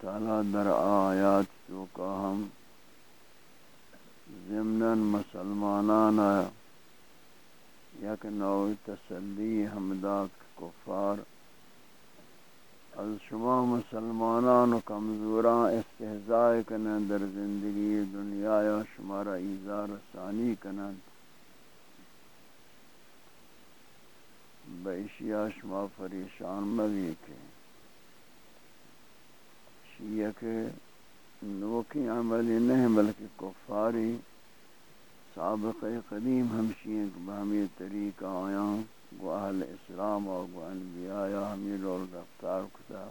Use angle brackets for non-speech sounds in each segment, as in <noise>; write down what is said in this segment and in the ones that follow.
تعالیٰ در آیات تو کا ہم ضمن مسلمانان یک نو تسلی حمدات کفار از شما مسلمانان و کمزوراں استحضاء کنن در زندگی دنیا یا شمارا ایزار ثانی کنن بیشیا شما پریشان مبی کے شیعہ کے نوکی عملی نہیں بلکہ کفاری سابق قدیم ہمشی بہمی طریقہ آیاں گو اہل اسلام و گو انبیاء ہمی رول رفتار کتا۔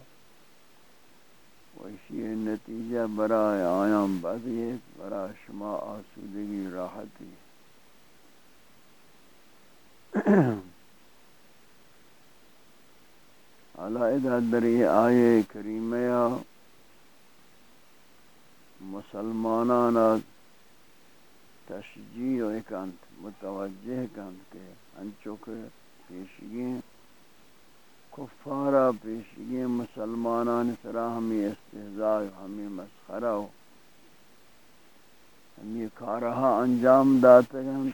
ویشی نتیجہ برای آیاں بدیت برای شما آسودگی راحتی۔ علائدہ دری آئے کریمہ مسلمانانا تشجیع اکانت متوجہ کانت کے انچو کے پیشگی کفارا پیشگی مسلمانان سرا ہمیں استحضاء ہمیں مسخرہ ہو، ہمیں کارہا ہاں انجام داتے ہیں۔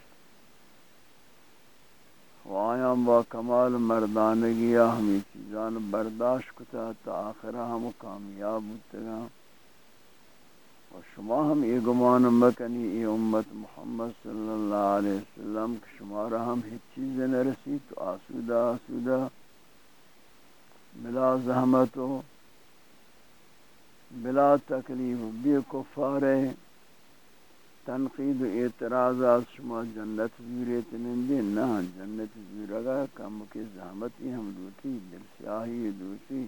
و آیا با کمال مردانگیا ہمیں چیزان برداشت کتا، تا آخرہ ہم کامیاب ہوتے گا و شما ہم یہ گمان مکنی ای امت محمد صلی اللہ علیہ وسلم کہ شما را ہم ہیچ چیز نرسی تو آسودہ آسودہ بلا زحمت و بلا تکلیف بی کفار تنقید و اعتراضات شما جنت زوریت نندی نہ جنت زورگا کم کے زحمتی ہم دوتی، دل سیاہی دوتی۔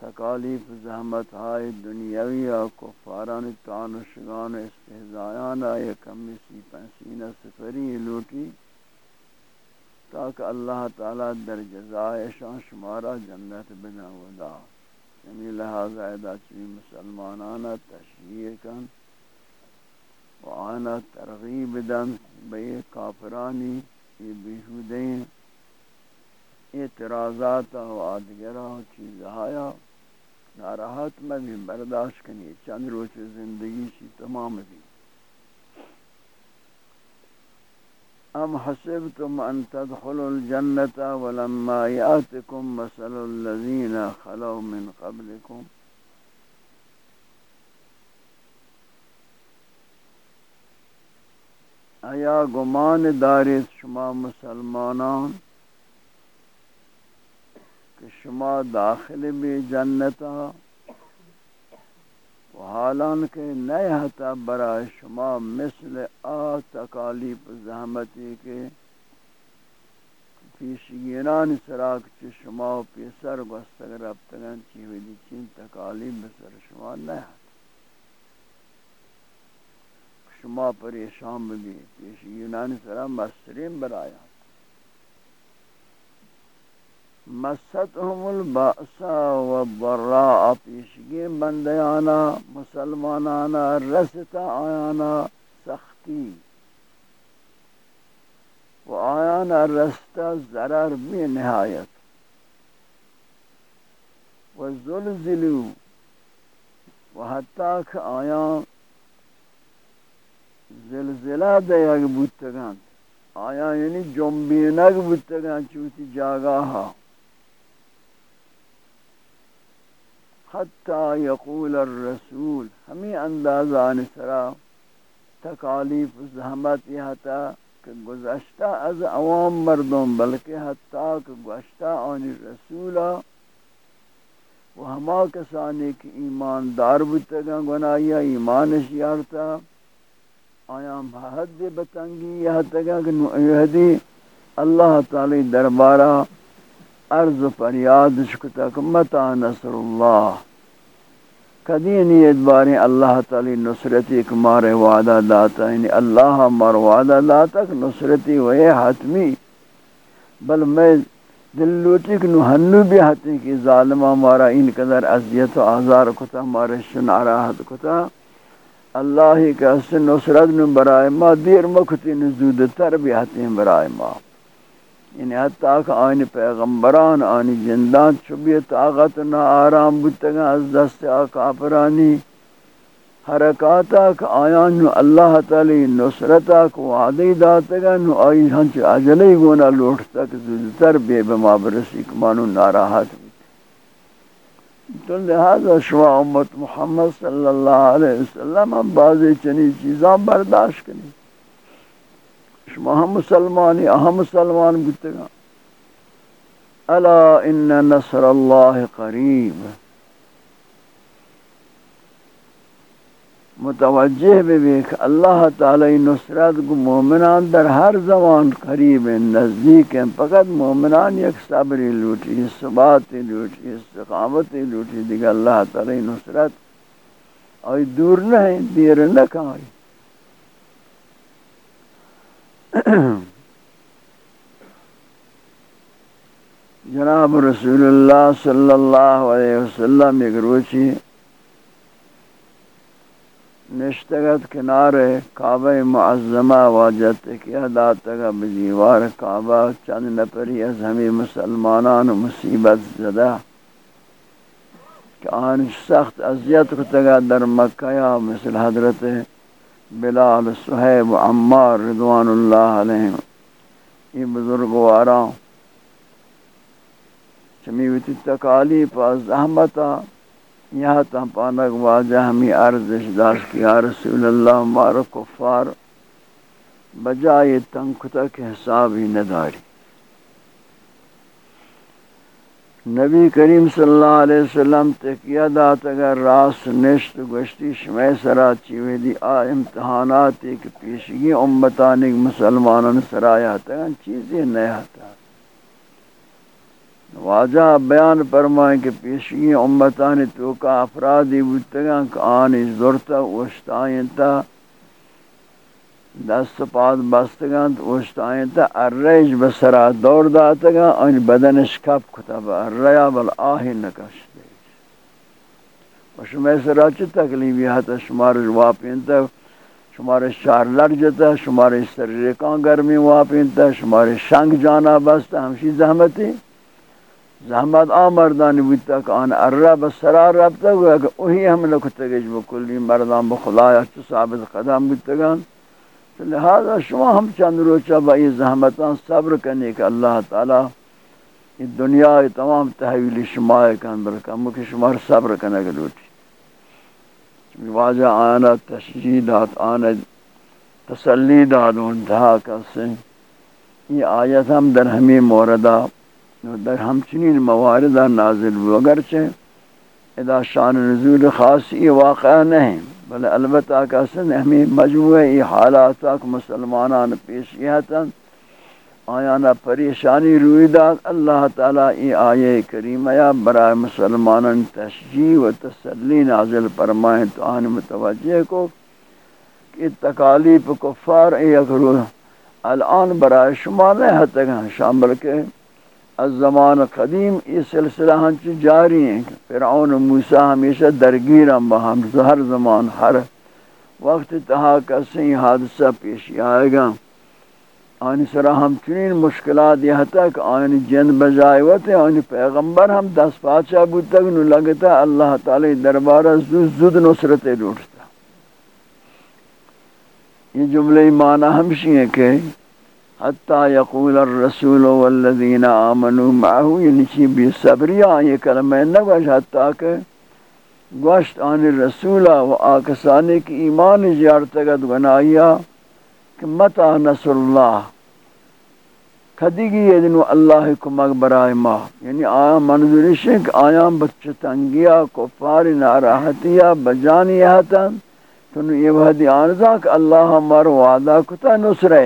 تکالیف زحمت ہائے دنیاوی و کفاران تان و شگان استحضایان آئے کمی سی پنسینہ سفری لوٹی تاکہ اللہ تعالی در جزائے شان شمارا جنت بنا ودا یعنی لہذا ادا چوی مسلمانانا تشریح کن و آنا ترغیب دن بے کافرانی یہ بیہودین اعتراضات و آدگرہ چیز آیا ناراحت میں بھی برداشت کنی چند روچ زندگی سی تمام بھی۔ ام حسبتم ان تدخلوا الجنة ولما يأتكم مثل الذين خلوا من قبلكم۔ ایا گمان دارید شما مسلمانان؟ کہ شما داخل بھی جنتا و حالان کے نئے حتا برای شما مثل آ تکالیف زحمتی کے پیشگیران سراک چی شما پیسر گوستگ ربتگن چی ہوئی دی چین تکالیف بسر شما نئے حتا شما پریشان بھی پیشگیران سراک مسترین برایا مستهم الباسا والضراء، پیشگی بندیانا، مسلمانانا رستا آیانا، سختی. و آیانا رستا ضرر بی نهایت. و زلزلو. و حتی که آیان زلزلہ دے یک بودتگان. آیا یعنی جنبینک بودتگان چوتی جاگاہا حتی یقول الرسول، ہمیں اندازان سرا تکالیف زحمت یہاں کہ گزشتہ از عوام مردم، بلکہ حتی کہ گزشتہ آن رسولا و ہما کسانی کی ایمان دار بتگا گناہیا ایمان شیارتا، آیا بحد بتنگی یہاں تگا کہ نعیدی اللہ تعالی دربارہ عرض فریاد شکتا کہ متا نصر اللہ۔ کدی نیت بارے اللہ تعالی نصرتی ایک مارے وعدہ داتا یعنی اللہ مار وعدہ داتا یعنی کہ نصرتی وہی حتمی۔ بل میں دل لوٹی کہ نحنو بھی حتی کہ ظالمہ مارا ان قدر عذیت و آزار کتا مارے شنعراحت کتا۔ اللہ ہی کہ اس نصرت نو برائے ما، دیر مکتی نزود تر بھی حتی برائے ما۔ یعنی حتی کہ آئین پیغمبران، آنی جندان چوبی طاقت نہ آرام بودتگا از دست آکافرانی حرکاتا کہ آیان نو اللہ تعالی نصرتا کو وعدی داتگا نو آئی ہنچ عجلی گونا لوٹتا کہ زودتر بے بما برسی کمانو ناراحت تو لہذا شما امت محمد صلی اللہ علیہ وسلم ہم بعضی چنی چیزاں برداشت کریں شما ہم مسلمانی اہم مسلمان بودتے گا الا ان نصر اللہ قریب۔ متوجہ بھی کہ اللہ تعالی نصرت کو مومنان در ہر زمان قریب ہیں، نزدیک ہیں۔ فقط مومنان یک صبری لوٹی ثباتی لوٹی استقامتی لوٹی۔ دیکھ اللہ تعالی نصرت اور دور نہ ہیں، دیر نہ کہاں <clears throat> جناب رسول اللہ صلی اللہ علیہ وسلم ایک روچی نشتگت کنار کعبہ معظمہ واجت کیا داتگا بجیوار کعبہ چند نپری از ہمیں مسلمانان مصیبت زدہ کہ آن سخت اذیت کو تگا در مکہ یا مثل حضرت بلال صہیب عمار رضوان اللہ علیہ یہ بزرگ وارا چمیوتی تکالیف زحمتا یہاں تا پانک واجہ ہمیں عرضش داشت کی، یا رسول اللہ، مارا کفار، بجائے تنکتا کے حساب ہی نداری۔ نبی کریم صلی اللہ علیہ وسلم تکیہ دات اگر راس نشت گشتی شمع سرا چیوے دی، آ امتحانات ایک پیشگی امتانی مسلمانوں سرایا تگا چیزیں نئے ہتا واجہ بیان فرمائیں کہ پیشگی امتانی تو کا افرادی بودتگا کہ آنی زورتا وشتائیں تا۔ دست پاد بستگان وشتائیں تا الریج بسرا دور داتگا ان بدنش کپ کتب الریا بل آہی نکش دیج دے وشمی سرا چی تکلیفی حتی شمار واپین تا شما شمار شار لڑ جتا شمار سر ریکان گرمی واپین تا، شمار شنگ جانا بستا ہمشی زحمتی؟ زحمت آمردانی بودتا کہ آن ارہ بسرا ربتا گویا کہ اوہی ہم لکھتا گیج بکلی، مردان بخلایا چو ثابت قدم بودتا گان لہذا شما ہم چند روچہ بائی زحمتان صبر کرنے کہ اللہ تعالی یہ دنیا تمام تحویل شما کن برکہ مکہ شما صبر کرنے کے لوٹی واجہ آنا تشجیدات آنا، تسلی دادون دھا کسے یہ آیت ہم در ہمیں موردہ، در ہمچنین مواردہ نازل ہو اگرچہ ادا شان نزول خاص یہ واقعہ نہیں۔ بل البتہ کسن ہمیں مجموعہ ای حالات تک مسلمانان پیش کیا آیانا پریشانی روی داد اللہ تعالی ای آیے کریمہ یا برائے مسلمانان تشجیح و تسلی نازل فرمائیں۔ تو آن متوجہ کو کہ تکالیف کفار ای اکرو الان برائے شما نہیں حتی شامل کے از زمان قدیم یہ سلسلہ ہنچ جاری ہیں فرعون و موسیٰ ہمیشہ درگیر ہم بہم ہر زمان ہر وقت تہا کسی حادثہ پیشی آئے گا۔ آنی سرا ہم چنین مشکلات یہ تک آنی جن بجائے ہوتے آنی پیغمبر ہم دس پاچا بود تک نو لگتا اللہ تعالی دربارہ زود زود نصرت لوٹتا۔ یہ جملے معنی ہمشی ہیں کہ حتی یقول الرسول والذین آمنوا معه یعنی چی بی صبری آئی کلمہ نگوش حتی کہ گوشت آن رسول و آکسانی کی ایمان جارتگت گنایا کہ متا نصر اللہ کدیگی یہ دنو اللہ کمک برائے ما۔ یعنی آیا منظورش ہے کہ آیا بچتنگیا کفار ناراحتیا بجانی حتا تو یہ وحدی آنزا کہ اللہ ہمار وعدہ کتا نصرے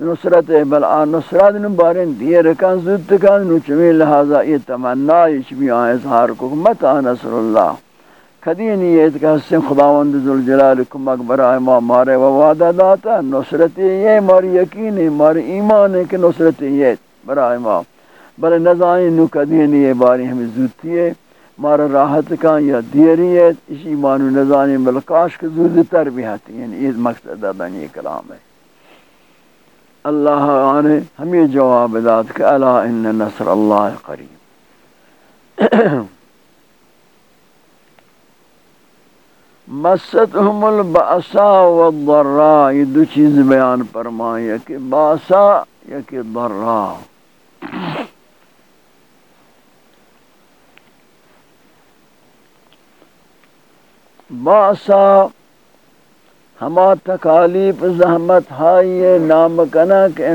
نصرت بل آن نصرت نو بارن دیر کن زود کن نو چمی لہذا یہ تمنا چمی آن اظہار کو متا نصر اللہ کدی نیت کہ حسن خداوند ذوالجلال کمک برائے ما مارے و وعدہ داتا، نصرت یہ ماری یقین ہے ماری ایمان ہے کہ نصرت یہ برائے ما۔ بل نزائیں نو کدی نیت باری ہمیں زودتی ہے مارا راحت کا یا دیری ہے اس ایمان و نزائیں بلکاش کے زود تر بھی آتی ہیں یعنی یہ مقصد بنی کلام ہے۔ اللہ آنے، ہمیں جواب داد کہ الا ان نصر اللہ قریب۔ مستهم البأساء والضراء، یہ دو چیز بیان فرمائے کہ باسا یا کہ ضراء۔ باسا ہما تکالیف زحمت ہائی نام کنا کہ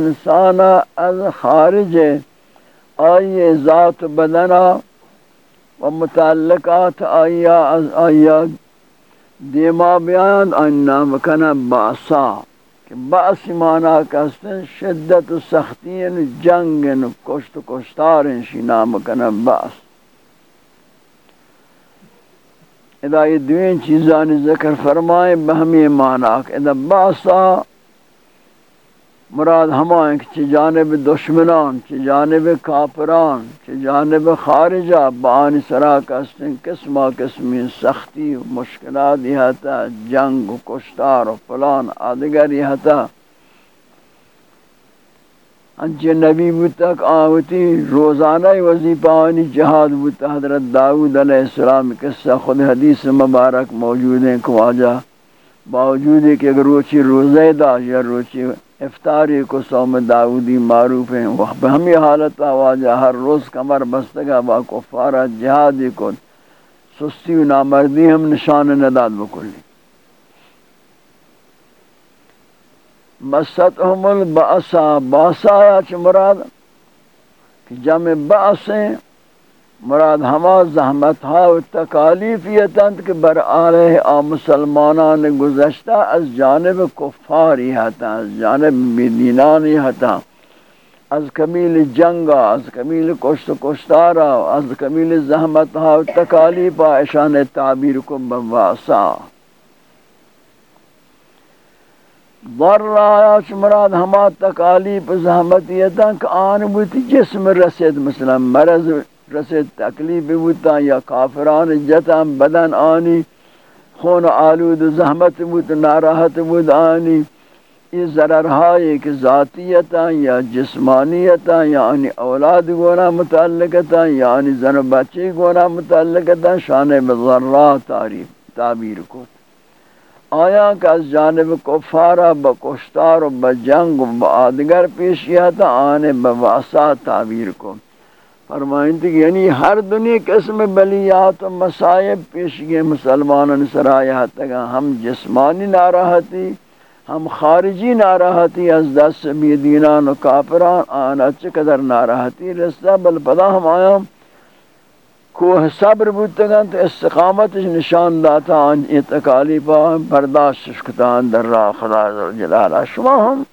از خارج آئیے ذات بدنا و متعلقات آئیا از آئیا دیما بیان آئین نام کنا باسا کہ باس مانا کستن شدت و سختین جنگ کشت کشتار شی نام کنا باس ادا یہ دوین چیزان ذکر فرمائے، بہمی معنی ادا باسا مراد ہمائیں کہ چی جانب دشمنان، چی جانب کافران، چی جانب خارجہ بانی سرا کسن قسمہ قسمی سختی و مشکلات یہ جنگ و کشتار و فلان آدگر یہ انچہ نبی بودتک آوتی روزانہ وظیفہ آنی جہاد بودتا حضرت داود علیہ السلام قصہ خود حدیث مبارک موجود ہیں کو آجا باوجود ہے کہ اگر روچی روزے دا یا روچی افطاری کو سوم داودی معروف ہیں، وہ ہم حالت آواجہ ہر روز کمر بستگا با کفارہ جہادی کو سستی و نامردی ہم نشان نداد بکلی۔ مستهم البعصا باسا چ مراد؟ کہ جمع بعثیں مراد ہما زحمت ہا و تکالیف یہ تند کہ بر آلہ آ مسلمانان گزشتہ از جانب کفاری ہتا، از جانب بیدینانی ہتا۔ از کمیل جنگا از کمیل کشت کشتارا از کمیل زحمت ہا و تکالیف اشان تعبیر کو بواسا ضر آیا مراد ہما تکالیف زحمتیتا کہ آن بوتی جسم رسید، مثلا مرض رسید، تکلیف بوتا یا کافران جتا بدن آنی، خون آلود زحمت بود، ناراحت بود آنی. یہ ضررہائی کہ ذاتیتا یا جسمانیتا یعنی اولاد گونا متعلقتا یعنی زن بچی گونا متعلقتا شان بضرات تعریف، تعبیر کو آیا کہ از جانب کفارہ بکشتار و بجنگ و بآدگر پیشیا تا آنے بواسا تعبیر کو۔ فرمائیں کہ یعنی ہر دنیا قسم بلیات و مسائب پیش گئے مسلمان سرایہ تک۔ ہم جسمانی ناراحتی، ہم خارجی ناراحتی، از دست بیدینان و کافران آنا چقدر ناراحتی رستا، بل پدا ہم آیا کوہ صبر بودتگن تو استقامت نشان داتا آن اتقالیپا برداشت شکتان در راہ خدا جلالہ شما ہم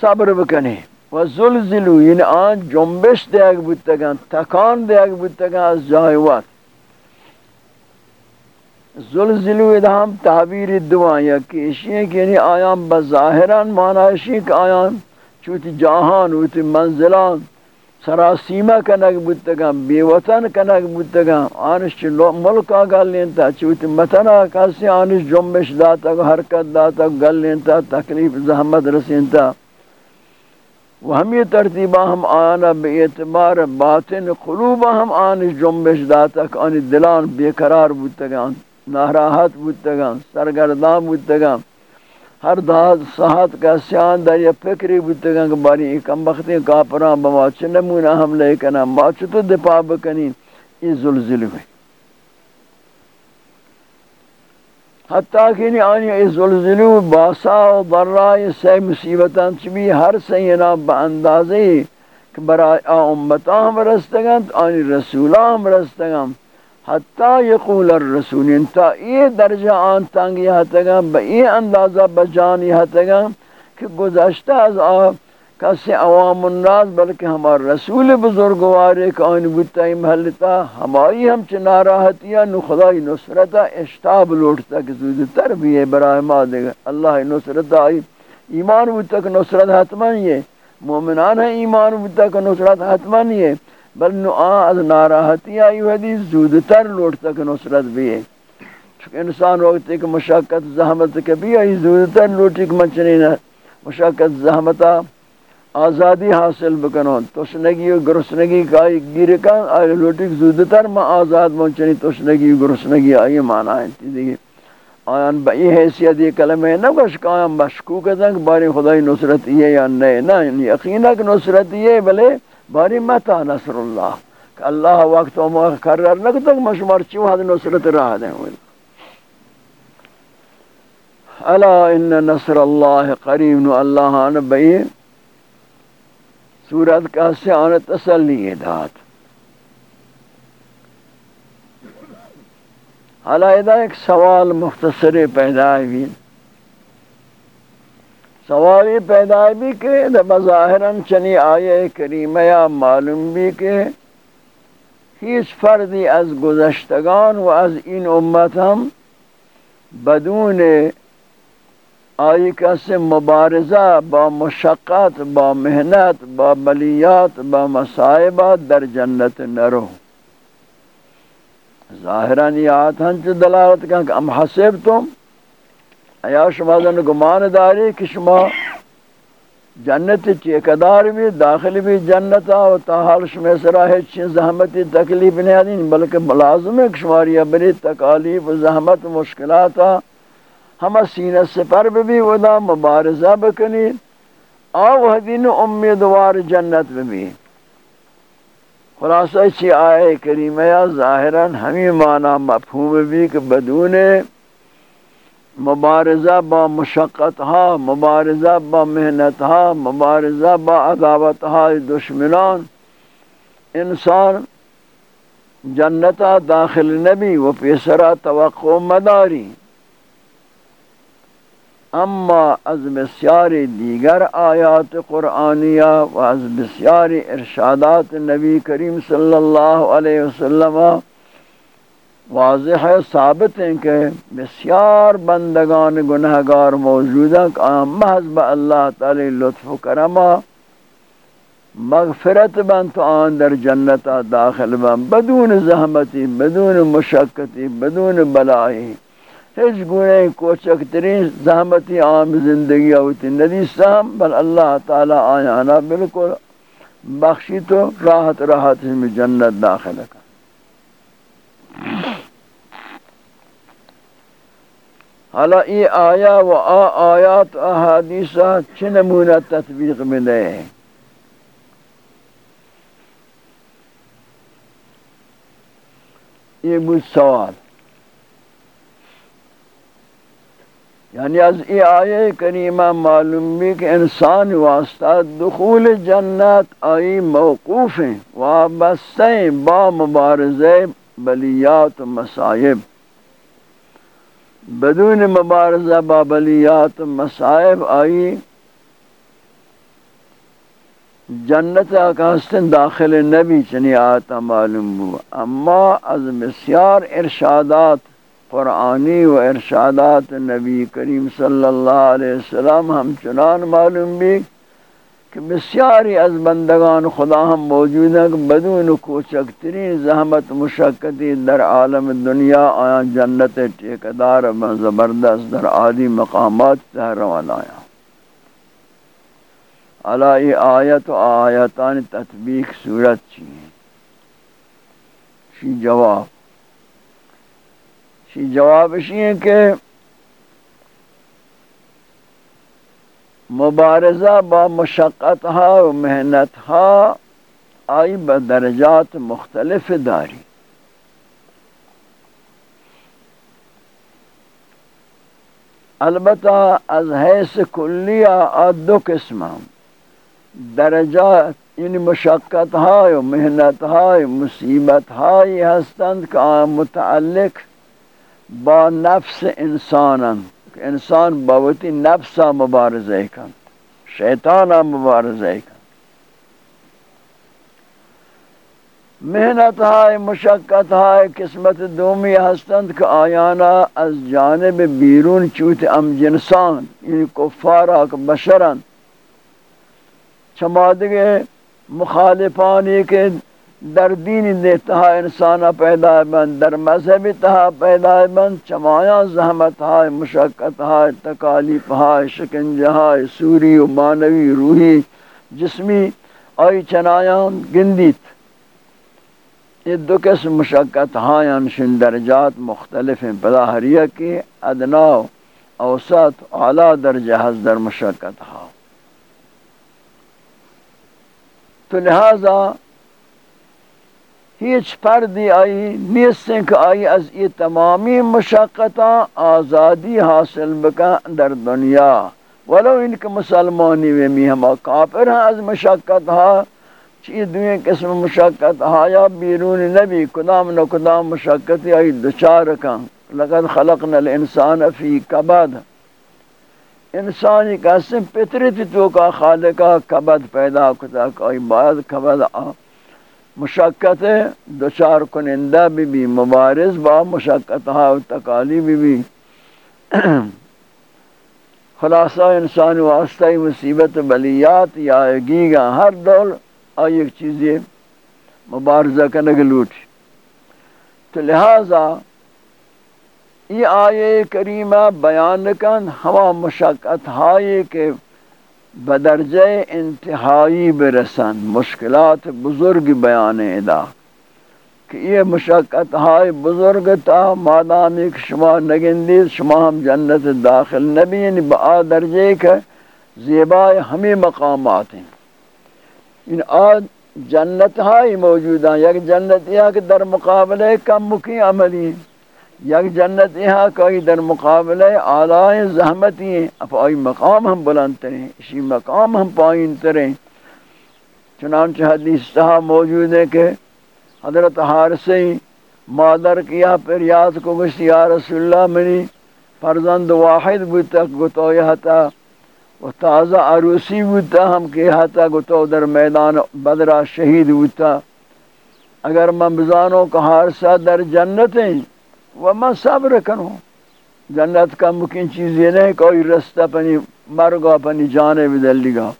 صبر بکنی. و زلزلو یعنی آن جنبش دیگ بودتگن تکان دیگ بودتگن از جای وقت زلزلو ادھام تعبیر دعا یا کیشی ہے کہ یعنی آیان بظاہران معنی کہ آیان چوتی جاہان ہوتی منزلان سراسیمہ کنک بودتگم بی وطن کنک بودتگم آنش چی ملکا گل لینتا چوتی متنا کسی آنش جنبش داتا، حرکت داتا، گل لینتا، تکلیف، زحمت رسینتا۔ و ہمی ترتیبہ ہم آنا بے اعتبار باطن قلوبہ ہم آنش جنبش داتا، کہ آنی دلان بے قرار بودتگم ناراحت بودتگم سرگردان بودتگم ہر داد ساحت کا سیان در یا فکری بودتگن کہ باری ایکم بختی کافران بما چنمونا حملے کنا ما چطو دپا بکنی یہ زلزل ہوئی حتیٰ کہ نہیں آنی یہ زلزلو باسا و برائی سی مصیبتان چبی ہر سینا با اندازے کہ برای امتان ہم رستگن آنی رسولان ہم رستگن حتی یقول الرسول یعنی انتا یہ درجہ آن تنگی ہتگا، با یہ اندازہ بجانی ہتگا کہ گزشتہ از آب کسی عوام الناس، بلکہ ہمارا رسول بزرگوارے کہ آن بودتا محلتا ہماری ہم چھ ناراحتیا نو خدای نصرتا، اشتاب لوٹتا کہ زودتر بھی ہے برای ما دے گا۔ اللہ نصرتا ایمان بودتا کہ نصرت حتمان یہ، مومنان ہے ایمان بودتا کہ نصرت حتمان یہ۔ بل نو از ناراحتی آئی حدیث زودتر لوٹ تک نصرت بھی ہے۔ چونکہ انسان وقت ایک مشاکت زحمت کبھی آئی، زودتر لوٹی کہ منچنی نہ۔ مشاکت زحمتا آزادی حاصل بکنو۔ توشنگی و گرسنگی کا آئی گیر کا آئی لوٹی کہ زودتر ما آزاد منچنی توشنگی و گرسنگی آئی مانا ہے۔ دیکھیں آیان با یہ حیثیت یہ کلمہ ہے نا کش کہ آیان مشکوک ہے کہ باری خدای نصرت یہ یا نہیں۔ نا، یقینا کہ نصرت یہ بلے باری متا نصر اللہ کہ اللہ وقت و مقرر نہ تک مشمار چیو حد نصرت راہ دیں ہوئے۔ الا ان نصر اللہ قریب نو اللہ آن بئی۔ سورت کا سے آن تسلی دات حالا ادا ایک سوال مختصر پیدا ہوئی۔ سوالی پیدا بھی کہ بظاہراً چنی آئے کریمہ یا معلوم بھی کہ ہیچ فردی از گزشتگان و از این امت ہم بدون آئی کسی مبارزہ با مشقت، با محنت، با بلیات با مسائبات در جنت نرو۔ ظاہران یہ آت ہنچ دلالت کہاں کہ ام حسب تم ایا شما دن گمان داری کہ شما جنت چیکدار بھی، داخل بھی جنت و تاحال شما سرا ہے چین زحمتی تکلیف نہیں آدین، بلکہ ملازم ہے کہ شماری ابنی تکالیف و زحمت و مشکلات ہم سینہ سپر بھی ودا، مبارزہ بکنی. آو حدین امیدوار جنت بھی خلاصہ چی آئے کریمہ یا ظاہراً ہمیں معنی مفہوم بھی کہ بدون مبارزہ با مشقت ہا، مبارزہ با محنت ہا، مبارزہ با عداوت ہا دشمنان۔ انسان جنتا داخل نبی و پیسرا توقع مداری۔ اما از بسیاری دیگر آیات قرآنیہ و از بسیاری ارشادات نبی کریم صلی اللہ علیہ وسلم واضح ہے، ثابت ہیں کہ بسیار بندگان گناہگار موجود ہیں محض با اللہ تعالی لطف و کرما مغفرت بن تو آن در جنتا داخل بن بدون زحمتی، بدون مشقتی، بدون بلائی. ہیچ گونے کوچک ترین زحمتی عام زندگی ہوتی ندی سام، بل اللہ تعالی آیانا بالکل بخشی تو راحت راحت میں جنت داخل کر حالا ای آیا و آ آیات احادیثہ چھ نمونہ تطبیق ملے ہیں یہ بود سوال. یعنی از ای آیه کریمہ معلوم بھی کہ انسان واسطہ دخول جنت آئی موقوف ہیں وابستہ با مبارزہ بلیات و مسائب بدون مبارزہ با بلیات و مسائب آئی، جنت آکاستن داخل نبی چنی آتا معلوم ہوا۔ اما از بسیار ارشادات، قرآنی و ارشادات نبی کریم صلی اللہ علیہ وسلم ہم چنان معلوم بھی۔ کہ بسیاری از بندگان خدا ہم موجود ہیں کہ بدون کوچک ترین زحمت مشقتی در عالم دنیا آیا، جنت ٹیکدار زبردست در عادی مقامات تحروان آیا۔ علائی آیت و آیتان تطبیق صورت چیئے شی جواب۔ شی جواب شی ہے کہ مبارزہ با مشقت ہا و محنت ہا، آئی بدرجات مختلف داری۔ البتہ از حیث کلیہ دو قسم درجات یعنی مشقت ہائے محنت ہائے مصیبت ہائے ہستند کا متعلق با نفس انسانا انسان باوتی نفسا مبارزه کن شیطانا مبارزه کن۔ محنت های مشقت های قسمت دومی هستند که آیانا از جانب بیرون چوت ام جنسان یعنی کفارا که بشرند چما مخالفانی که در دین دیتا انسان پیدا بند در مذہب تہا پیدا بند چمایا زحمت ہائے مشقت ہائے تکالیف ہائے شکنجہ ہائے سوری و مانوی روحی جسمی آئی چنایان گندیت۔ یہ دو قسم مشقت ہائے انشن درجات مختلف ہیں۔ پدا ہریہ کی ادنا اوسط اعلیٰ درجہ در مشقت ہاں تو لہذا ہیچ پردی آئی نیستیں کہ آئی از یہ تمامی مشقتاں آزادی حاصل بکا در دنیا۔ ولو ان کے مسلمانی ویمی ہما کافر ہیں از مشقت ہا، چی دوئیں قسم مشقت ہا۔ یا بیرون نبی، کدام نو کدام مشقتی آئی دچار کن لقد خلقنا الانسان فی کبد۔ انسانی قسم پترتی تو کا خالقہ کبد پیدا کتا کہ باید کبد آ۔ مشقت دوچار کنندہ بھی بھی، مبارز با مشقت ہا تکالی بھی بھی۔ <clears throat> خلاصہ انسان واسطہ مصیبت بلیات یا گیگا ہر دول آئی ایک چیزیں مبارزہ کا نگلوٹ تو لہذا یہ آئے کریمہ بیان کن ہوا مشقت ہائی کے بدرجہ انتہائی برسن، مشکلات بزرگ بیان ادا کہ یہ مشقت ہائی بزرگ تا مادام ایک شما نگندی شما ہم جنت داخل نبی یعنی با درجے کے زیبائے ہمیں مقامات ہیں ان آج جنت ہائی موجود ہیں یک جنت یہ کہ در مقابلے کم مکی عملی. یک جنت یہاں کوئی در مقابلے آلائیں زحمتی ہیں اب آئی مقام ہم بلند تریں، اسی مقام ہم پائین تریں۔ چنانچہ حدیث تہا موجود ہے کہ حضرت حارسی مادر کیا پر یاد کو گشت یا رسول اللہ، منی فرزند واحد بودتا گتو یہتا و تازہ عروسی بودتا ہم کیا تا گتو در میدان بدرہ شہید بودتا اگر من بزانوں کا حارسہ در جنت ہیں و من صبر کروں جنت کا مکین چیز یہ نہیں کوئی رستہ پنی مرگا پنی جانے بدلی گا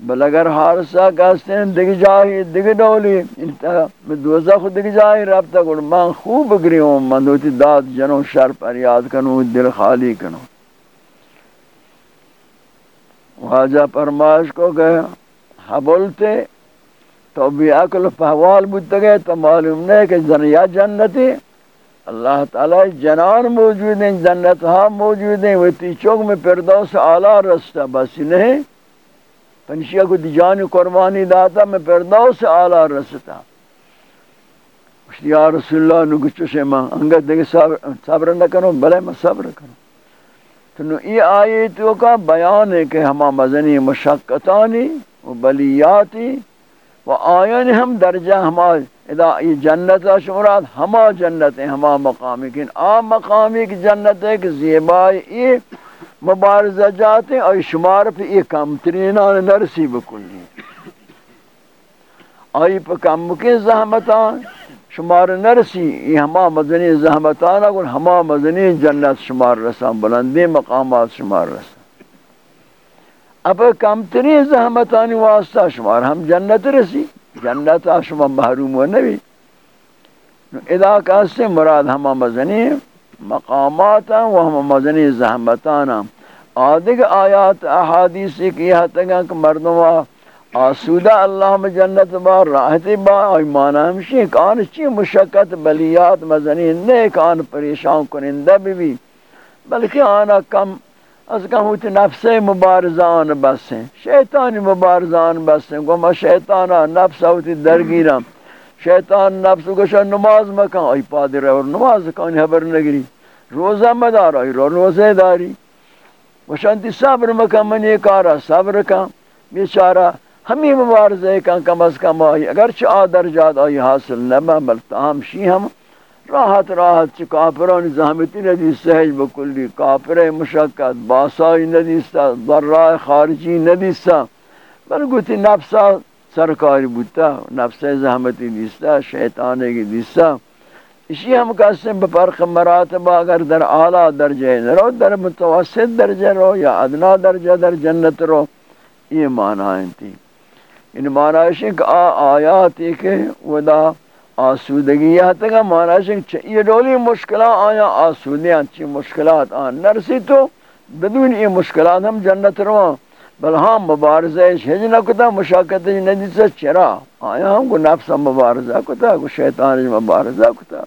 بل اگر حارسہ کہتے ہیں، دگ جاہی، دگ ڈولی میں دوزہ خود دگ جاہی، رابطہ گوڑ من خوب گری ہوں، من دوتی داد جنوں شر پر یاد کنوں دل خالی کنوں واجہ پرماش کو گئے حبولتے تو بھی عقل پہوال بودتا گئے، تو معلوم نہیں کہ جنیا جنتی اللہ تعالی جنان موجود ہیں جنت ہاں موجود ہیں، وہ چوک میں پردوس اعلیٰ رستہ بس نہیں۔ پنشیا کو دی جان قربانی داتا، میں پردوس اعلیٰ رستہ۔ یا رسول اللہ نو گچو سے ماں انگا دیکھ صبر نہ کرو، بلے میں صبر کرو۔ تو نو یہ آیتوں کا بیان ہے کہ ہما مزنی مشقتانی و بلیاتی و آیان ہم درجہ ہمارے اذا یہ جنت شمرات ہما جنت ہیں، ہما مقامی کن آ مقامی کی جنت ہے کہ زیبائی یہ مبارزہ جاتے اور شمار پہ یہ کم ترینان نرسی بکلی آئی پہ کم کے زحمتان، شمار نرسی یہ ہما مدنی زحمتان، اگر ہما مدنی جنت شمار رسا بلندی مقامات شمار رسا اب کم زحمتانی واسطہ شمار ہم جنت رسی، جنت شما محروم و نبی. ادا کا سے مراد ہما مزنی مقامات و ہما مزنی زحمتانا. آدھگ آیات احادیث کی حد تک مردم آسودہ اللہ میں جنت با، راحت با ایمانا ہمشی کان چی مشکت بلیات، مزنی نیک، آن پریشان کنندہ بھی بھی. بلکہ آنا کم از کم نفس مبارزان بسیں، شیطانی مبارزان بس ہیں گوما شیطانا نفس ہوتی درگیرم۔ شیطان نفس گوشا نماز مکان۔ آئی پادر اور نماز کانی حبر نگری۔ روزہ مدار، آئی رو روزہ داری۔ وشانتی صبر مکان منی کارا صبر کان بیچارہ ہمیں مبارزہ کان کم از کم، آئی اگرچہ آدر جاد آئی حاصل نبا بلکہ ہم شی ہم راحت راحت چی کافران زحمتی ندی سہج بکلی کافر مشکت، باسائی ندیستا ضرائع خارجی ندیستا۔ بل گوتی نفسا سرکاری بودتا، نفس زحمتی دیستا شیطانے کی دیستا اسی ہم کہتے ہیں بپرق مراتبہ اگر در اعلیٰ درجہ رو در متوسط درجہ رو یا ادنا درجہ در جنت رو، یہ معنی ہیں تھی ان معنی ہے کہ آیات ایک ودا آسودگی یہ تک مانا ہے یہ ڈولی مشکلات آیا، آسودیاں چی مشکلات آن نرسی تو بدون یہ مشکلات ہم جنت رواں۔ بل ہاں مبارزہ ہج نہ کتا مشاکت ندی سے چرا؟ آیا ہم کو نفس مبارزہ کتا، کو شیطان مبارزہ کتا۔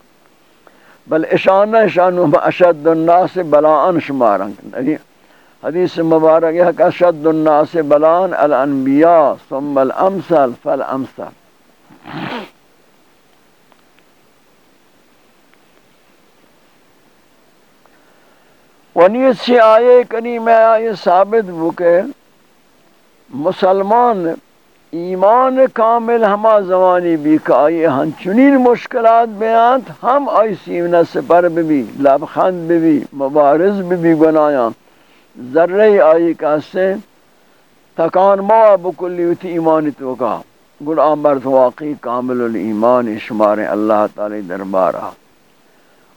بل اشان اشان اشد الناس بلاء شمارن۔ حدیث مبارک ہے کہ اشد الناس بلاء الانبیاء ثم الامثل فالامثل۔ ونیت سے آئے کنی میں آئے ثابت بکے مسلمان ایمان کامل ہما زمانی بھی کہ آئے ہنچنین مشکلات بیانت، ہم آئی سیونہ سپر بھی لبخند بھی مبارز بھی گنایا ذرہ آئی کہستے تکان ما بکلی اتی ایمانی تو کہا گل واقعی کامل الایمان شمار اللہ تعالی دربارہ۔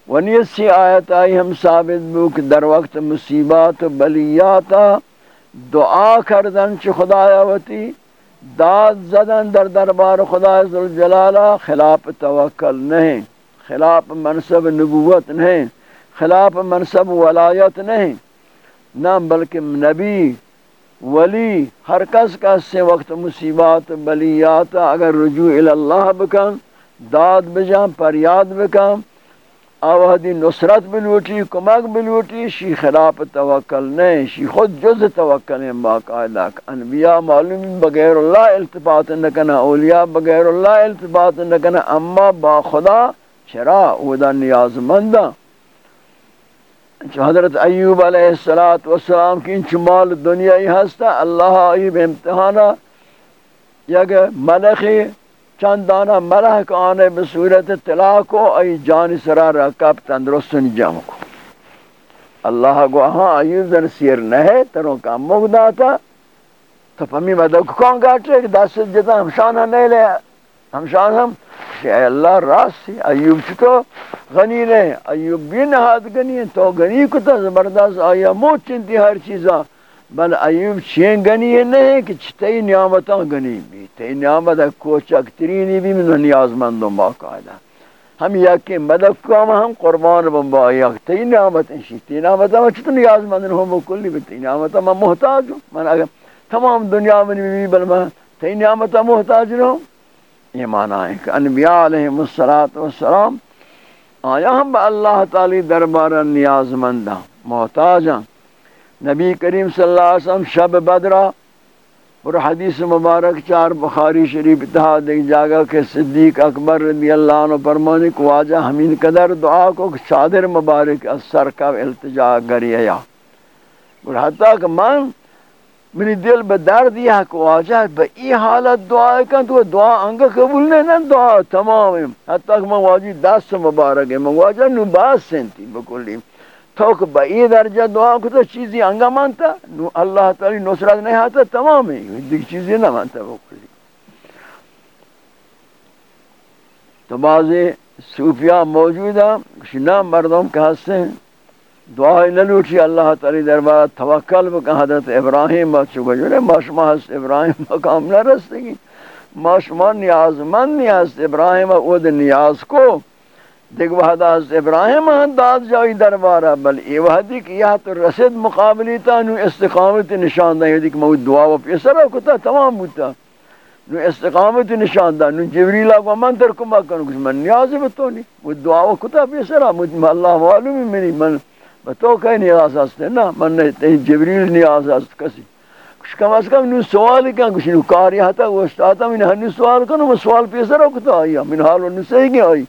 ونیسی آیت آئی ہم ثابت بو کہ در وقت مصیبات و بلیاتا دعا کردن چ خدایا وتی، داد زدن در دربار خدا ذوالجلالہ خلاف توکل نہیں، خلاف منصب نبوت نہیں، خلاف منصب ولایت نہیں، نہ بلکہ نبی، ولی، ہر کس کا سے وقت مصیبات بلیات اگر رجوع اللہ بکن، داد بجام پر یاد بکم آوہدی نصرت بلوٹی، کمک بلوٹی، شی خلاف توکل نہیں، شی خود جز توکل ہیں باقاعدہ۔ انبیاء معلوم بغیر اللہ التفات نکنا اولیاء بغیر اللہ التفات نکنا اما با خدا چرا او دا نیاز مندہ حضرت ایوب علیہ السلام کی چمال دنیای ہستا، اللہ ایوب امتحانا یک ملخی چند دانا ملح کو آنے بصورت طلاق کو ای جان سرا رکب تندرست جام کو۔ اللہ کو ہاں ایوب دن سیر نہے تروں کا مگدہ تھا تو پمی مدد کون گاٹے کہ دست جتا ہم ہمشانہ نہیں لے۔ ہمشان ہم کہ اے اللہ راست ایوب چکو غنی نہیں ایوب بھی نہاد غنی تو غنی کو تو زبردست آیا، موت چنتی ہر چیزا بل ایوب چین گنی نہیں کہ چھتے نعمتاں گنی بھی تے نعمت کوچک ترینی بھی من نیاز مندوں باقاعدہ ہم یکی مدد کام ہم قربان بن با یک تے نعمت شی تے نعمت ہم چھتے نیاز مند ہوں بکلی بھی تے نعمت ہم محتاج ہوں من اگر تمام دنیا میں بھی بل میں تے نعمت محتاج ہوں یہ معنی ہے کہ انبیاء علیہ السلام آیا ہم با اللہ تعالی دربار نیاز مندہ محتاجاں نبی کریم صلی اللہ علیہ وسلم شب بدرہ اور حدیث مبارک چار بخاری شریف اتحاد ایک جاگہ کہ صدیق اکبر رضی اللہ عنہ فرمانے کو واجہ ہمین قدر دعا کو شادر مبارک اثر کا التجا گریہ اور حتیٰ کہ من میری دل به درد یہ کو واجہ به ای حالت دعا کن تو دعا انگا قبول نہیں، نہ دعا تمام حتی کہ میں واجی دست مبارک ہے میں واجہ نو باز سنتی بکلی۔ تو کہ به ای درجہ دعا کو تو چیزی انگا مانتا نو اللہ تعالی نصرت نہیں آتا تمام ہے دیکھ چیزی نہ مانتا بکلی تو بعضی صوفیاء موجود ہیں کچھ نام مردم کہ ہستے ہیں دعا نہ لوٹی اللہ تعالی دربار توکل بکن حضرت ابراہیم بچو جو ماشما ہست ابراہیم مقام نہ رستی ماشما نیاز من نیاز ابراہیم اود نیاز کو دیکھ وحدہ حضرت ابراہیم داد جائی دربارہ، بل ای وحدی کہ یہ تو رسد مقابلی تا، نو استقامت نشان دہی دیکھ مود دعا و پیسرہ کتا تمام بوتا نو استقامت نشان دا، نو جبریل کو من تر کما کنو کچھ من نیاز بتونی وہ دعا و کتا پیسرہ مجھ اللہ معلومی منی من تو کہیں نیاز ہستے نا من نے تین جبریل نیاز ہست کسی۔ کچھ کم از کم نو سوال کیا کچھ نو کاری ہتا وہ استاتا من ہنی سوال کنو میں سوال پیسر رو کتا آیا، من حالو نو صحیح گیا آئی۔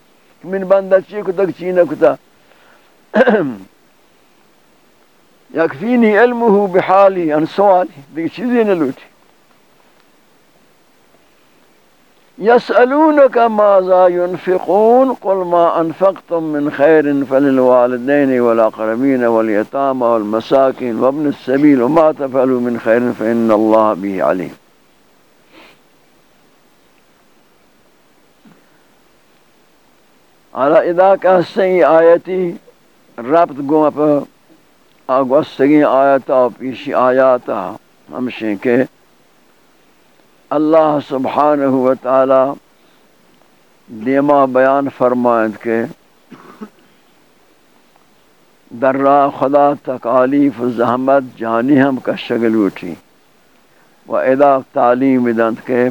من بندہ چی کتا چی <clears throat> یکفینی علمه بحالی ان سوالی دیکھ چیزی نلوٹی يسألونك ماذا ينفقون قل ما أنفقتم من خير فللوالدين والأقربين واليتامى والمساكين وابن السبيل وما تفعلوا من خير فإن الله به عليم على إذا كهستين آياتي ربط قوم پر آگوستگی آیتا و پیشی آیاتا ہمشیں کہ اللہ سبحانہ و تعالی دیما بیان فرمائند کے در راہ خدا تکالیف و زحمت جانی ہم کا شگل اٹھی و ادا تعلیم دند کے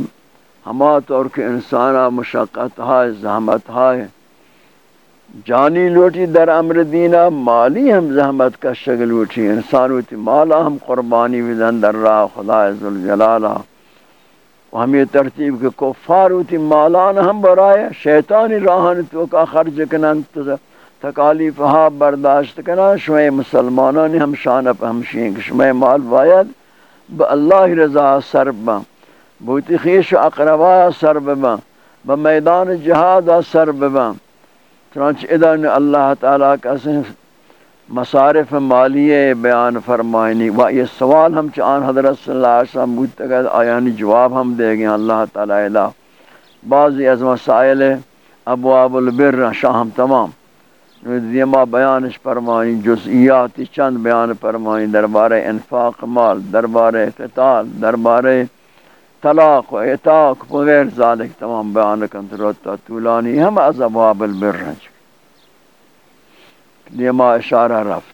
ہما طور کے انسانہ مشقت ہائے زحمت ہائے جانی لوٹی در امر دینہ مالی ہم زحمت کا شگل اٹھی۔ انسان ہوتی مالا ہم قربانی بدن در راہ، خدا ذوالجلالہ۔ ہم یہ ترتیب کے کفار ہوتی مالان ہم برائے۔ شیطانی راہن تو کا خرج کنن تکالیف ہا برداشت کنن۔ شوئے مسلمانان ہم شان اپ ہمشین شوئے مال باید با اللہ رضا سرب با۔ بوتی خیش و اقربا سرب با با۔ میدان جہاد سرب با۔ چنانچہ ادھر اللہ تعالیٰ کا مصارف مالیہ بیان فرمائنی۔ و یہ سوال ہم چان حضرت صلی اللہ علیہ وسلم بودتگد آیانی جواب ہم دے گئے اللہ تعالیٰ بعضی از مسائل ابواب البر شاہم تمام۔ دیما بیانش فرمائیں، جزئیات چند بیان فرمائیں۔ دربار انفاق مال دربار قتال دربار طلاق و اعتاق وغیر ذالک تمام بیان کنترتا طولانی ہم از ابواب البر ہیں۔ دیما اشارہ رفت۔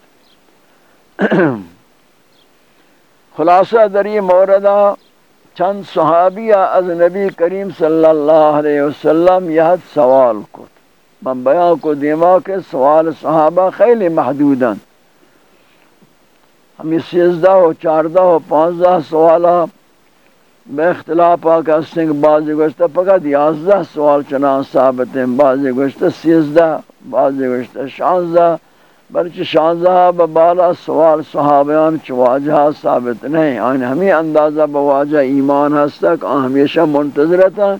خلاصہ در یہ موردہ چند صحابیہ از نبی کریم صلی اللہ علیہ وسلم یہ سوال کو من بیان کو دیما کے سوال صحابہ خیلی محدوداً ہمیں سیزدہ و چاردہ و پانزدہ سوالہ بے اختلاف آکا سنگ بازی گوشتا فقط یازدہ سوال چنان ثابت ہیں بازی گوشتا سیزدہ بازی گوشتا شانزدہ بلکہ شانزہ ببالا سوال صحابیان چواجہ ثابت نہیں آئین ہمیں اندازہ بواجہ ایمان ہستک آن ہمیشہ منتظرتا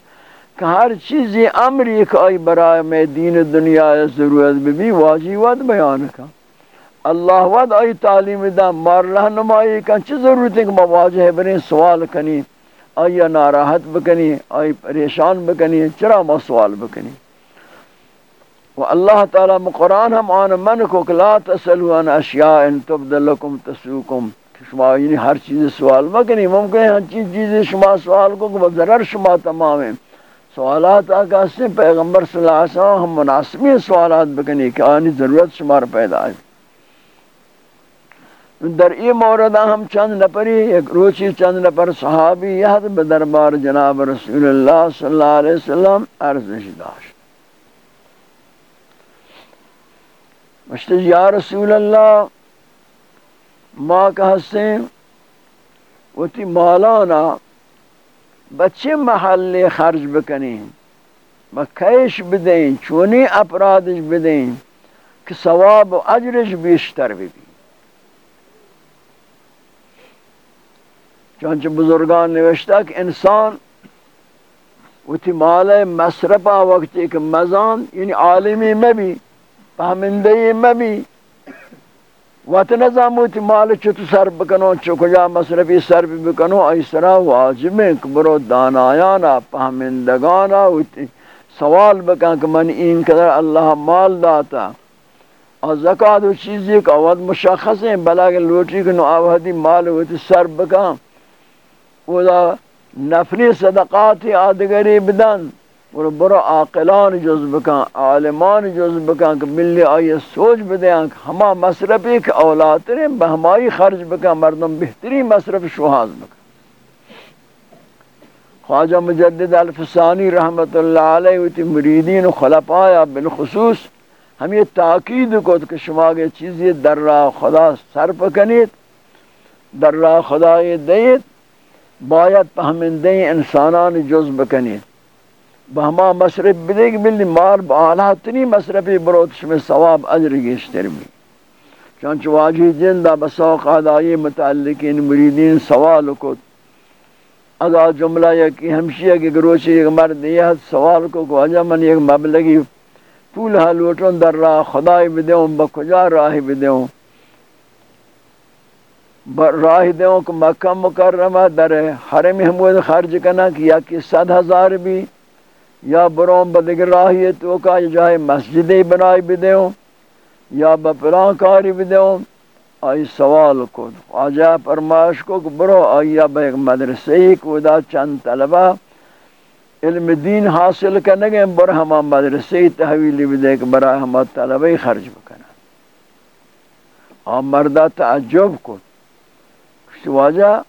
کہ ہر چیزی امری کہ آئی برای میں دین دنیا ضرورت بھی واجی ود بیان کا اللہ ود آئی تعلیم دا مار رہنمائی کا چی ضرورت ہے کہ مواجہ برین سوال کنی آئی ناراحت بکنی، آئی پریشان بکنی، چرا ما سوال بکنی؟ و اللہ تعالی قرآن ہم آن من کو لا تسلو ان اشیاء ان تبدلکم تسوکم۔ شما یعنی ہر چیز سوال مکنی، ممکن ہے ہر چیز شما سوال کو کہ ضرر شما تمام ہیں سوالات آگاہ سے پیغمبر صلی اللہ علیہ وسلم ہم مناسبی سوالات بکنی کہ آنی ضرورت شمار پیدا ہے۔ در ای موردہ ہم چند نپری ایک روچی چند نپر صحابی یہد بدربار جناب رسول اللہ صلی اللہ علیہ وسلم عرضش داشت. مشتج جی، یا رسول اللہ، ما کہ ہستیں وہ تی مولانا، بچے محلے خرج بکنیں بکیش بدیں چونی اپرادش بدیں کہ ثواب و عجرش بیشتر بھی چونچہ بزرگان نوشتا کہ انسان وتی مال مصرفہ وقت ایک مزان یعنی عالمی میں بھی پہمندہی میں بھی۔ وقت نظاموت مال چتو سر بکنو، چو کجا مصرفی سر بکنو ایسرا واجب ہے کہ برو دانایانا، پہمندگانا سوال بکن کہ من این قدر اللہ مال داتا۔ اور زکاة و چیزی کا وقت مشخص ہیں بلا کہ لوٹی کنو آوہدی مال ہوتی سر بکن۔ وہ نفلی صدقات آدگری بدن برو برو عاقلان جز بکن، عالمان جز بکن کہ ملی آئی سوچ بدیاں کہ ہما مصرفی کہ اولاد رہیں بہمائی خرج بکن، مردم بہتری مصرف شوہاز بکن۔ خواجہ مجدد الفسانی رحمت اللہ علیہ ویتی مریدین و خلپایا بالخصوص ہم یہ تاکید کو کہ شما کے چیزی در راہ خدا سر پکنید، در راہ خدا دیت باید پہمندیں انسانان جز بکنید بہما مصرف بدے گی بلی مار بالا تنی مصرفی بروتش میں ثواب عجر گیشتر بھی۔ چانچہ واجی جندہ بسوق آدائی متعلقین مریدین سوال کو اگا جملہ یکی ہمشیہ کی گروچی ایک مرد یہ سوال کو کہ اجا من ایک مبلغی پول حلوٹون در راہ خدای بدے بدیوں بکجا راہ بدیوں راہ دیوں کہ مکہ مکرمہ در حرم حمود خرج کنا کہ یکی صد ہزار بھی یا بروم بدگر راہی تو کا جائے مسجد بنائی بدیوں یا بپلان کاری بدیوں آئی سوال کو، آجا پرماش کو برو، آئی با ایک مدرسے کو دا چند طلبہ علم دین حاصل کرنے گے بر ہما مدرسے تحویلی بدے کہ برا ہما طلبہ خرج بکنا۔ آم مردہ تعجب کو واجہ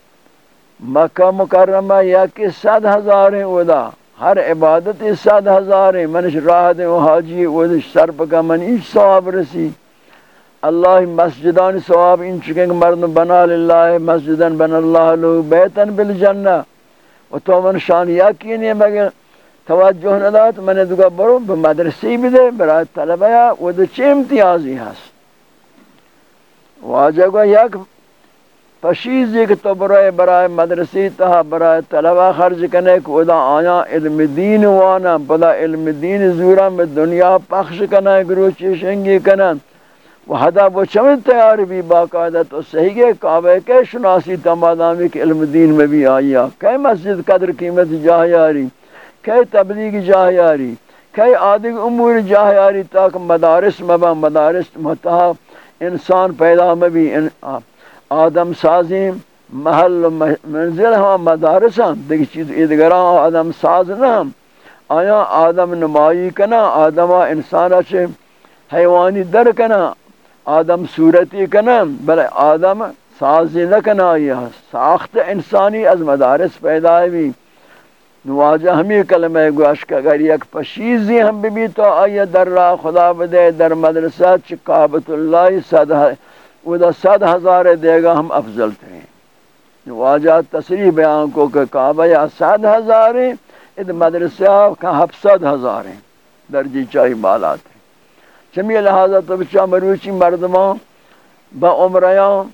مکہ مکرمہ یا کہ صد ہزار ہیں ادا ہر عبادت سات ہزار ہیں منش راہ دیں و حاجی ودش سر پکا من ایچ ثواب رسی۔ اللہ مسجدان ثواب ان چکیں کہ مرد بنا للہ مسجدان بنا اللہ لہو بیتن بالجنہ۔ و تو من شان یاکی نہیں، مگر توجہ ندات من دکا برو بمدرسی بھی دے، برای طلبہ و دو چی امتیازی ہست۔ واجہ گو یک پشیز ایک تو برائے برائے مدرسی تہا، برائے طلبہ خرج کنے کو ادا آیا علم دین وانا پدا علم دین زورا میں دنیا پخش کنا، گروچی شنگی کنا۔ وہ حدا وہ چمن تیار بھی باقاعدہ تو صحیح ہے، کعبہ کے شناسی تمادامی کے علم دین میں بھی آیا کہ مسجد قدر قیمت جاہ یاری کہ تبلیغ جاہ یاری، کئی آدھگ امور جاہیاری تاک مدارس مبا مدارس متحب انسان پیدا مبی آدم سازیم، محل منزل ہم، مدارس ہم، دیکھ چیز ادگران آدم ساز نہ ہم۔ آیا آدم نمائی کنا، آدم انسان اچھے، حیوانی در کنا، آدم صورتی کنا، بلے آدم سازی نہ کنا، یہ ساخت انسانی از مدارس پیدا بھی نواجہ ہمیں کلمہ گوش کا اگر یک پشیزی ہم بھی تو آئیے در را خدا بدے، در مدرسہ چکابت اللہ صد دا صد ہزار دے گا، ہم افضل تھے۔ نواجہ تصریح بیان کو کہ کعبہ یا صد ہزار ہیں اد مدرسہ کا ہفصد ہزار ہیں۔ درجی چاہی بالا تھے۔ چمی لہذا تو بچہ مروچی مردمان با عمریان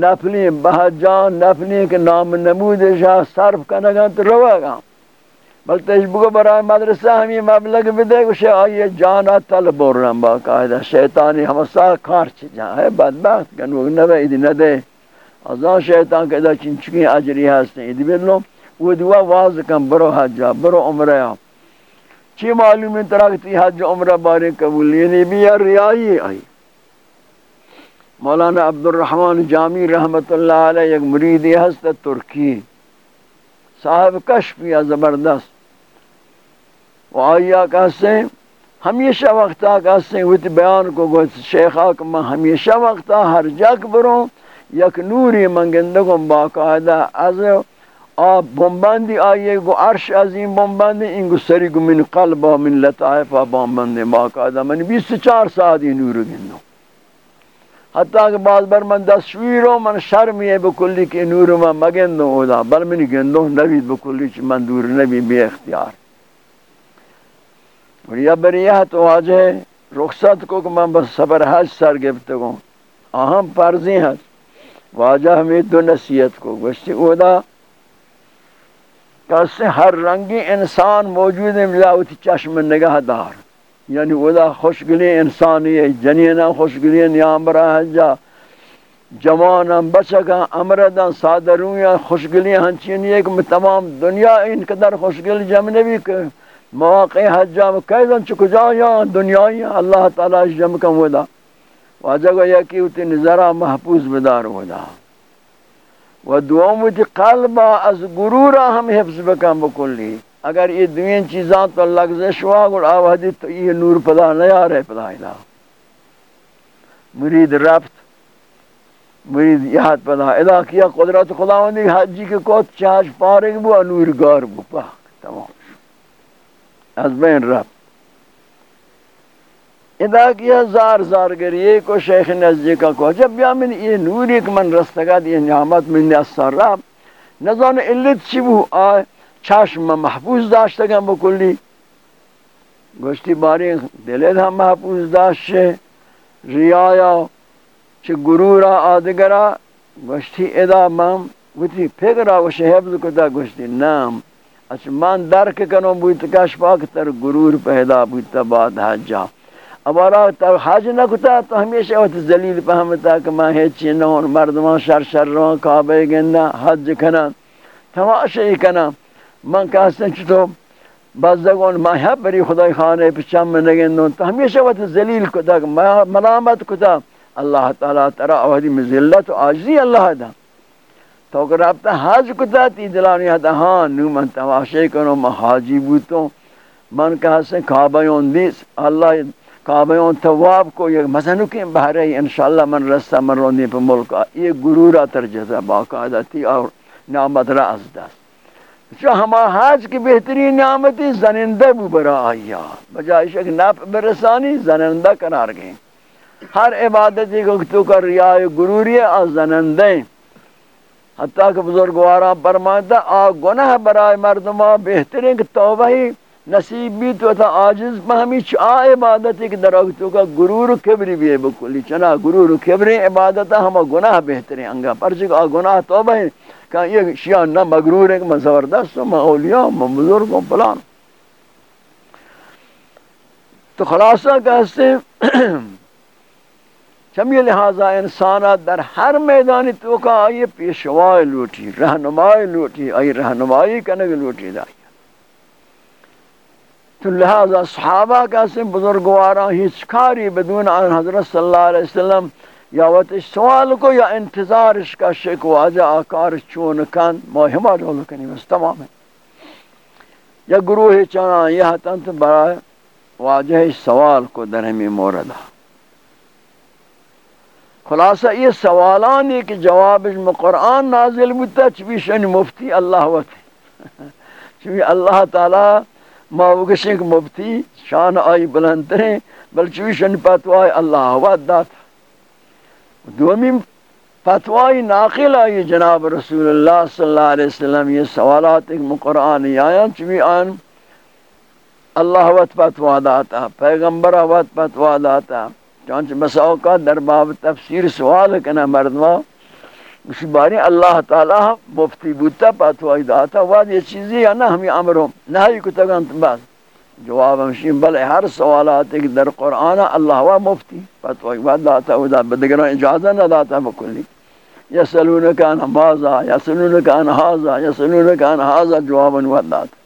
نفلی بہجان نفلی کے نام نمود شاہ، صرف کنگا تو روا گا۔ بلکہ اس بگو برای مدرسہ ہمیں مبلغ بدے گوشے آئیے جانا تل بورن باقاعدہ شیطانی ہمسا کارچ جہاں ہے بدبخت کنوگ نوے ایدی ندے ازان شیطان کہ دا چنچکی اجری ہستیں ایدی بلو وہ دعا واضح کن برو حجا برو عمرہ چی معلوم ہے تراکتی حج عمرہ بارے قبول یعنی بھی ریائی آئی مولانا عبد الرحمن جامی رحمت اللہ علیہ ایک مریدی ہست ترکی صاحب کشف یا زبردست و آیا کہتے ہیں، ہمیشہ وقتا کہتے ہیں ویت بیان کو گوھت شیخا کہ میں ہمیشہ وقتا ہر جک بروں، یک نوری منگندگوں باقاعدہ از آب بمبندی آئیے، گو عرش عظیم بمبندی انگو سری گو من قلبا من لطائفہ بمبندی باقاعدہ۔ من بیس چار ساعتی نور گندوں حتیٰ کہ بعض بر من دستویروں من شرمی ہے بکلی کہ نور من مگندوں اودا بل منی گندوں نبید بکلی چی من دور نبی بے اختیار۔ اور یہ بریہ تو رخصت کو کہ من بس سبر حج سر گفتے گوں اہم پرزی ہیں۔ واجہ ہمیں دو نصیت کو۔ گوشتی اودا۔ کہ ہر رنگی انسان موجود ہے ملاوتی چشم نگاہ دار۔ یعنی ودا خوشگلی انسانی ہے جنینا خوشگلی نیام برا حجا۔ جوانا بچکا امردان سادرویا خوشگلی ہنچینی ہے کہ تمام دنیا ان قدر خوشگل جمع نبی کہ مواقع حجا میں قیدن چکو جایا دنیای اللہ تعالی جمع کم ودا واجہ کو یکی ہوتی نظرہ محفوظ بدار ودا و دوام ہوتی قلبا از گرورا ہم حفظ بکم بکلی۔ اگر یہ دوین چیزاں تو لگزش ہوا اور آوہدی تو یہ نور پدا نہیں آ رہے پدا الہ مرید رفت مرید یہاں پدا الہ کیا قدرت خداوندی حجی کے کوت چاہش پارک بو نور گار بو، پاک، تمام۔ از بین رفت ادا کیا زار زار گریے کو شیخ نزدیکا کو، جب بیا من یہ نور ایک من رستگاد یہ نعمت من اثر رب. نظان علت چی بو؟ آئے چشم محفوظ داشته گم بکلی گوشتی باری دلت هم محفوظ داشت داشته ریایا چه گرورا آدگرا. گوشتی ادا من گوشتی فکرا گوشتی حفظ کتا گوشتی نام. اچھا من درک کنم بویت کش پاک تر گرور پیدا بویت بعد حجا ابارا تب حج نہ کتا تو ہمیشہ وقت ذلیل فهمتا کہ میں ہیچی نہ ہوں مردمان شر شر رہا کعبے گندہ، حج کنا تماشا کنا۔ من کہتے چھتو بزدگون ما ہے بری خدای خانے پچھم میں نگندوں، تو ہمیشہ وقت ذلیل کتا ملامت کتا۔ اللہ تعالیٰ ترا اوہدی میں و آجزی اللہ دا۔ تو اگر رابطہ حاج کتا تی دلانی ہے ہاں نو من تواشے کنو میں حاجی بوتوں، من کہتے ہیں کعبیون دیس اللہ کعبیون تواب کو یہ مزنو کے بہرے انشاءاللہ من رستہ، من روندی پہ ملک، یہ گرورہ ترجزہ باقاعدہ تھی اور نعمت را از دست جو ہما حج کی بہترین نعمتی زنندہ بو برا آیا، بجائے شک نف برسانی زنندہ قرار گئے۔ ہر عبادتی کو تو کر ریاء گروری آ زنندہ حتیٰ کہ بزرگوارا فرماتا آ گناہ برائے مردمہ بہترین کہ توبہ ہی نصیب بھی تو تھا عاجز بہمی چاہ عبادتی کہ در تو کا گرور و کبری بھی ہے بکلی۔ چنا گرور و کبری عبادتا ہما گناہ بہترین انگا پر پرچک آ گناہ توبہ ہی کہ یہ شیعہ نہ مغرور ہے، کہ میں زبردست ہوں، میں اولیاء ہوں، میں بزرگ ہوں پلان تو خلاصہ کہتے ہیں <clears throat> چمی لہذا انسانات در ہر میدانی تو کا آئیے پیشوائی لوٹی، رہنمائی لوٹی، آئی رہنمائی کنگ لوٹی دائی تو لہذا صحابہ کیسے بزرگوارا ہیچ کاری بدون آن حضرت صلی اللہ علیہ وسلم یا وقت سوال کو یا انتظارش کا شک واجہ آکار چون کن مہمہ جولو کنی بس تمام۔ ہے یا گروہ چانا یہ تنت برای واجہ سوال کو در ہمیں موردہ خلاصہ، یہ سوالان ہے کہ جواب قرآن نازل بودتا چبیشن مفتی اللہ وقت چبی اللہ تعالی ما وگشن مفتی شان آئی بلند ہیں بل چبیشن پتوائی اللہ وقت داتا دومی فتوائی ناقل آئی جناب رسول اللہ صلی اللہ علیہ وسلم، یہ سوالات ایک مقرآن آیا چبی آن اللہ وقت فتوا داتا، پیغمبر وقت فتوا داتا۔ چانچہ مساو کا در باب تفسیر سوال کنا مردمہ، اسی باری اللہ تعالی مفتی بودتا فتوائی داتا واد یہ چیزی یا نہ ہمیں عمروں نہی کو تگانت بعد جواب ہمشین بلے ہر سوالات ایک در قرآن اللہ و مفتی فتوائی واد داتا ودا بدگران اجازہ نہ داتا بکلی یسلونک عن مازا یسلونک عن حازا یسلونک عن حازا جوابا واد داتا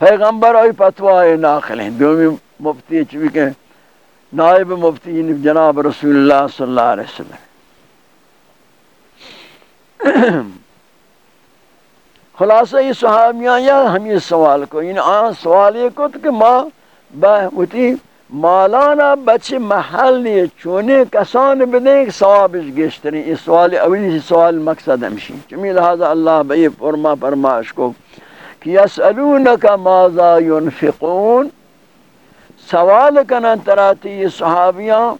پیغمبر آئی فتوائی ناخل ہیں، دومی مفتی چوی کہ نائب مفتی جناب رسول اللہ صلی اللہ علیہ وسلم۔ خلاصہ یہ صحابیاں یا ہم یہ سوال کو یعنی آن سوال یہ کو کہ ماں بہتی مالانا بچے محل نہیں چونے کسان بدیں ثوابش گشترین یہ سوال اولی سوال مقصد ہمشی چمی لہذا اللہ بھئی فرما فرماش کو، کہ یسألونک ماذا ينفقون سوال کنن تراتی یہ صحابیاں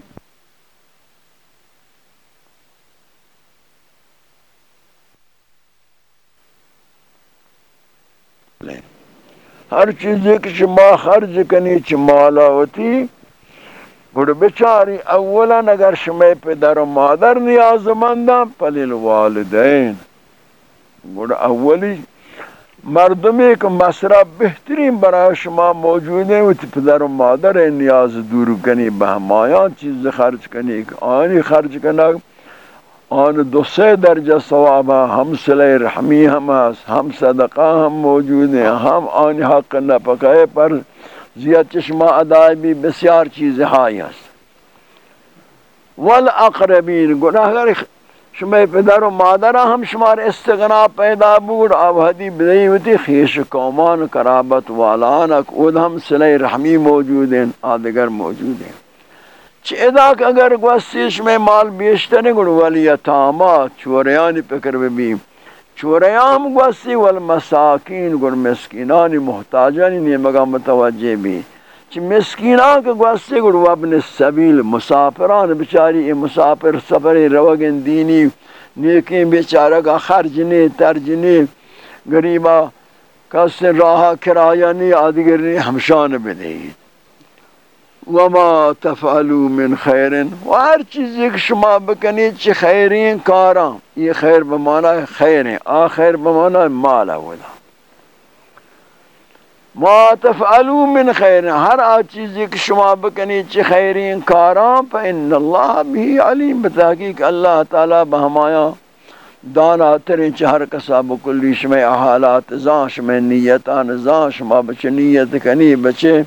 ہر چیز ایک شما خرج کنی چھ مالا ہوتی گوڑ بچاری اولا اگر شما پدر و مادر نیاز مندم پلیل والدین۔ گوڑ اولی مردمی که مصرف بہترین برای شما موجود ہے وہ پدر و مادر نیاز دور کنی، بہمایان چیز خرچ کنی آنی خرچ کنا، آن دو سے درجہ ثواب ہم صلح رحمی ہم ہم صدقہ ہم موجود ہیں، ہم آنی حق نہ پکائے پر زیاد چشمہ ادائی بھی بسیار چیز ہائی ہست والاقربین گناہ گر شما پدر و مادر ہم شمار استغنا پیدا بود آبادی بدئی خیش قومان کرابت والانک، اود ہم صلح رحمی موجود ہیں آدگر موجود ہیں چیدہ کہ اگر گوستیش میں مال بیشتر گڑ ولی یتاما چوریانی پکر ببیم۔ چوریان گوستی، والمساکین گڑ مسکینانی، محتاجانی نیمگا متوجہ بھی چی مسکینان کے گوستے گڑو ابن السبیل مسافران بچاری یہ مسافر سفر روگن دینی، نیکیں بیچارہ کا خرج نہیں ترج نہیں گریبا کس راہ کرایہ نہیں آدگر نہیں ہمشان بدے وما تفعلوا من خیر، و ہر چیز ایک شما بکنی چی خیرین کاران یہ خیر بمانا خیر ہیں آخر بمانا مالا ولا۔ ما تفعلوا من خیر، ہر آ چیز ایک شما بکنی چی خیرین کاران پا ان اللہ بھی علیم، بتحقیق اللہ تعالی بہمایا دانا ترین چی ہر کسا بکلی شما احالات زان شما نیتان زان شما بچے، نیت کنی بچے،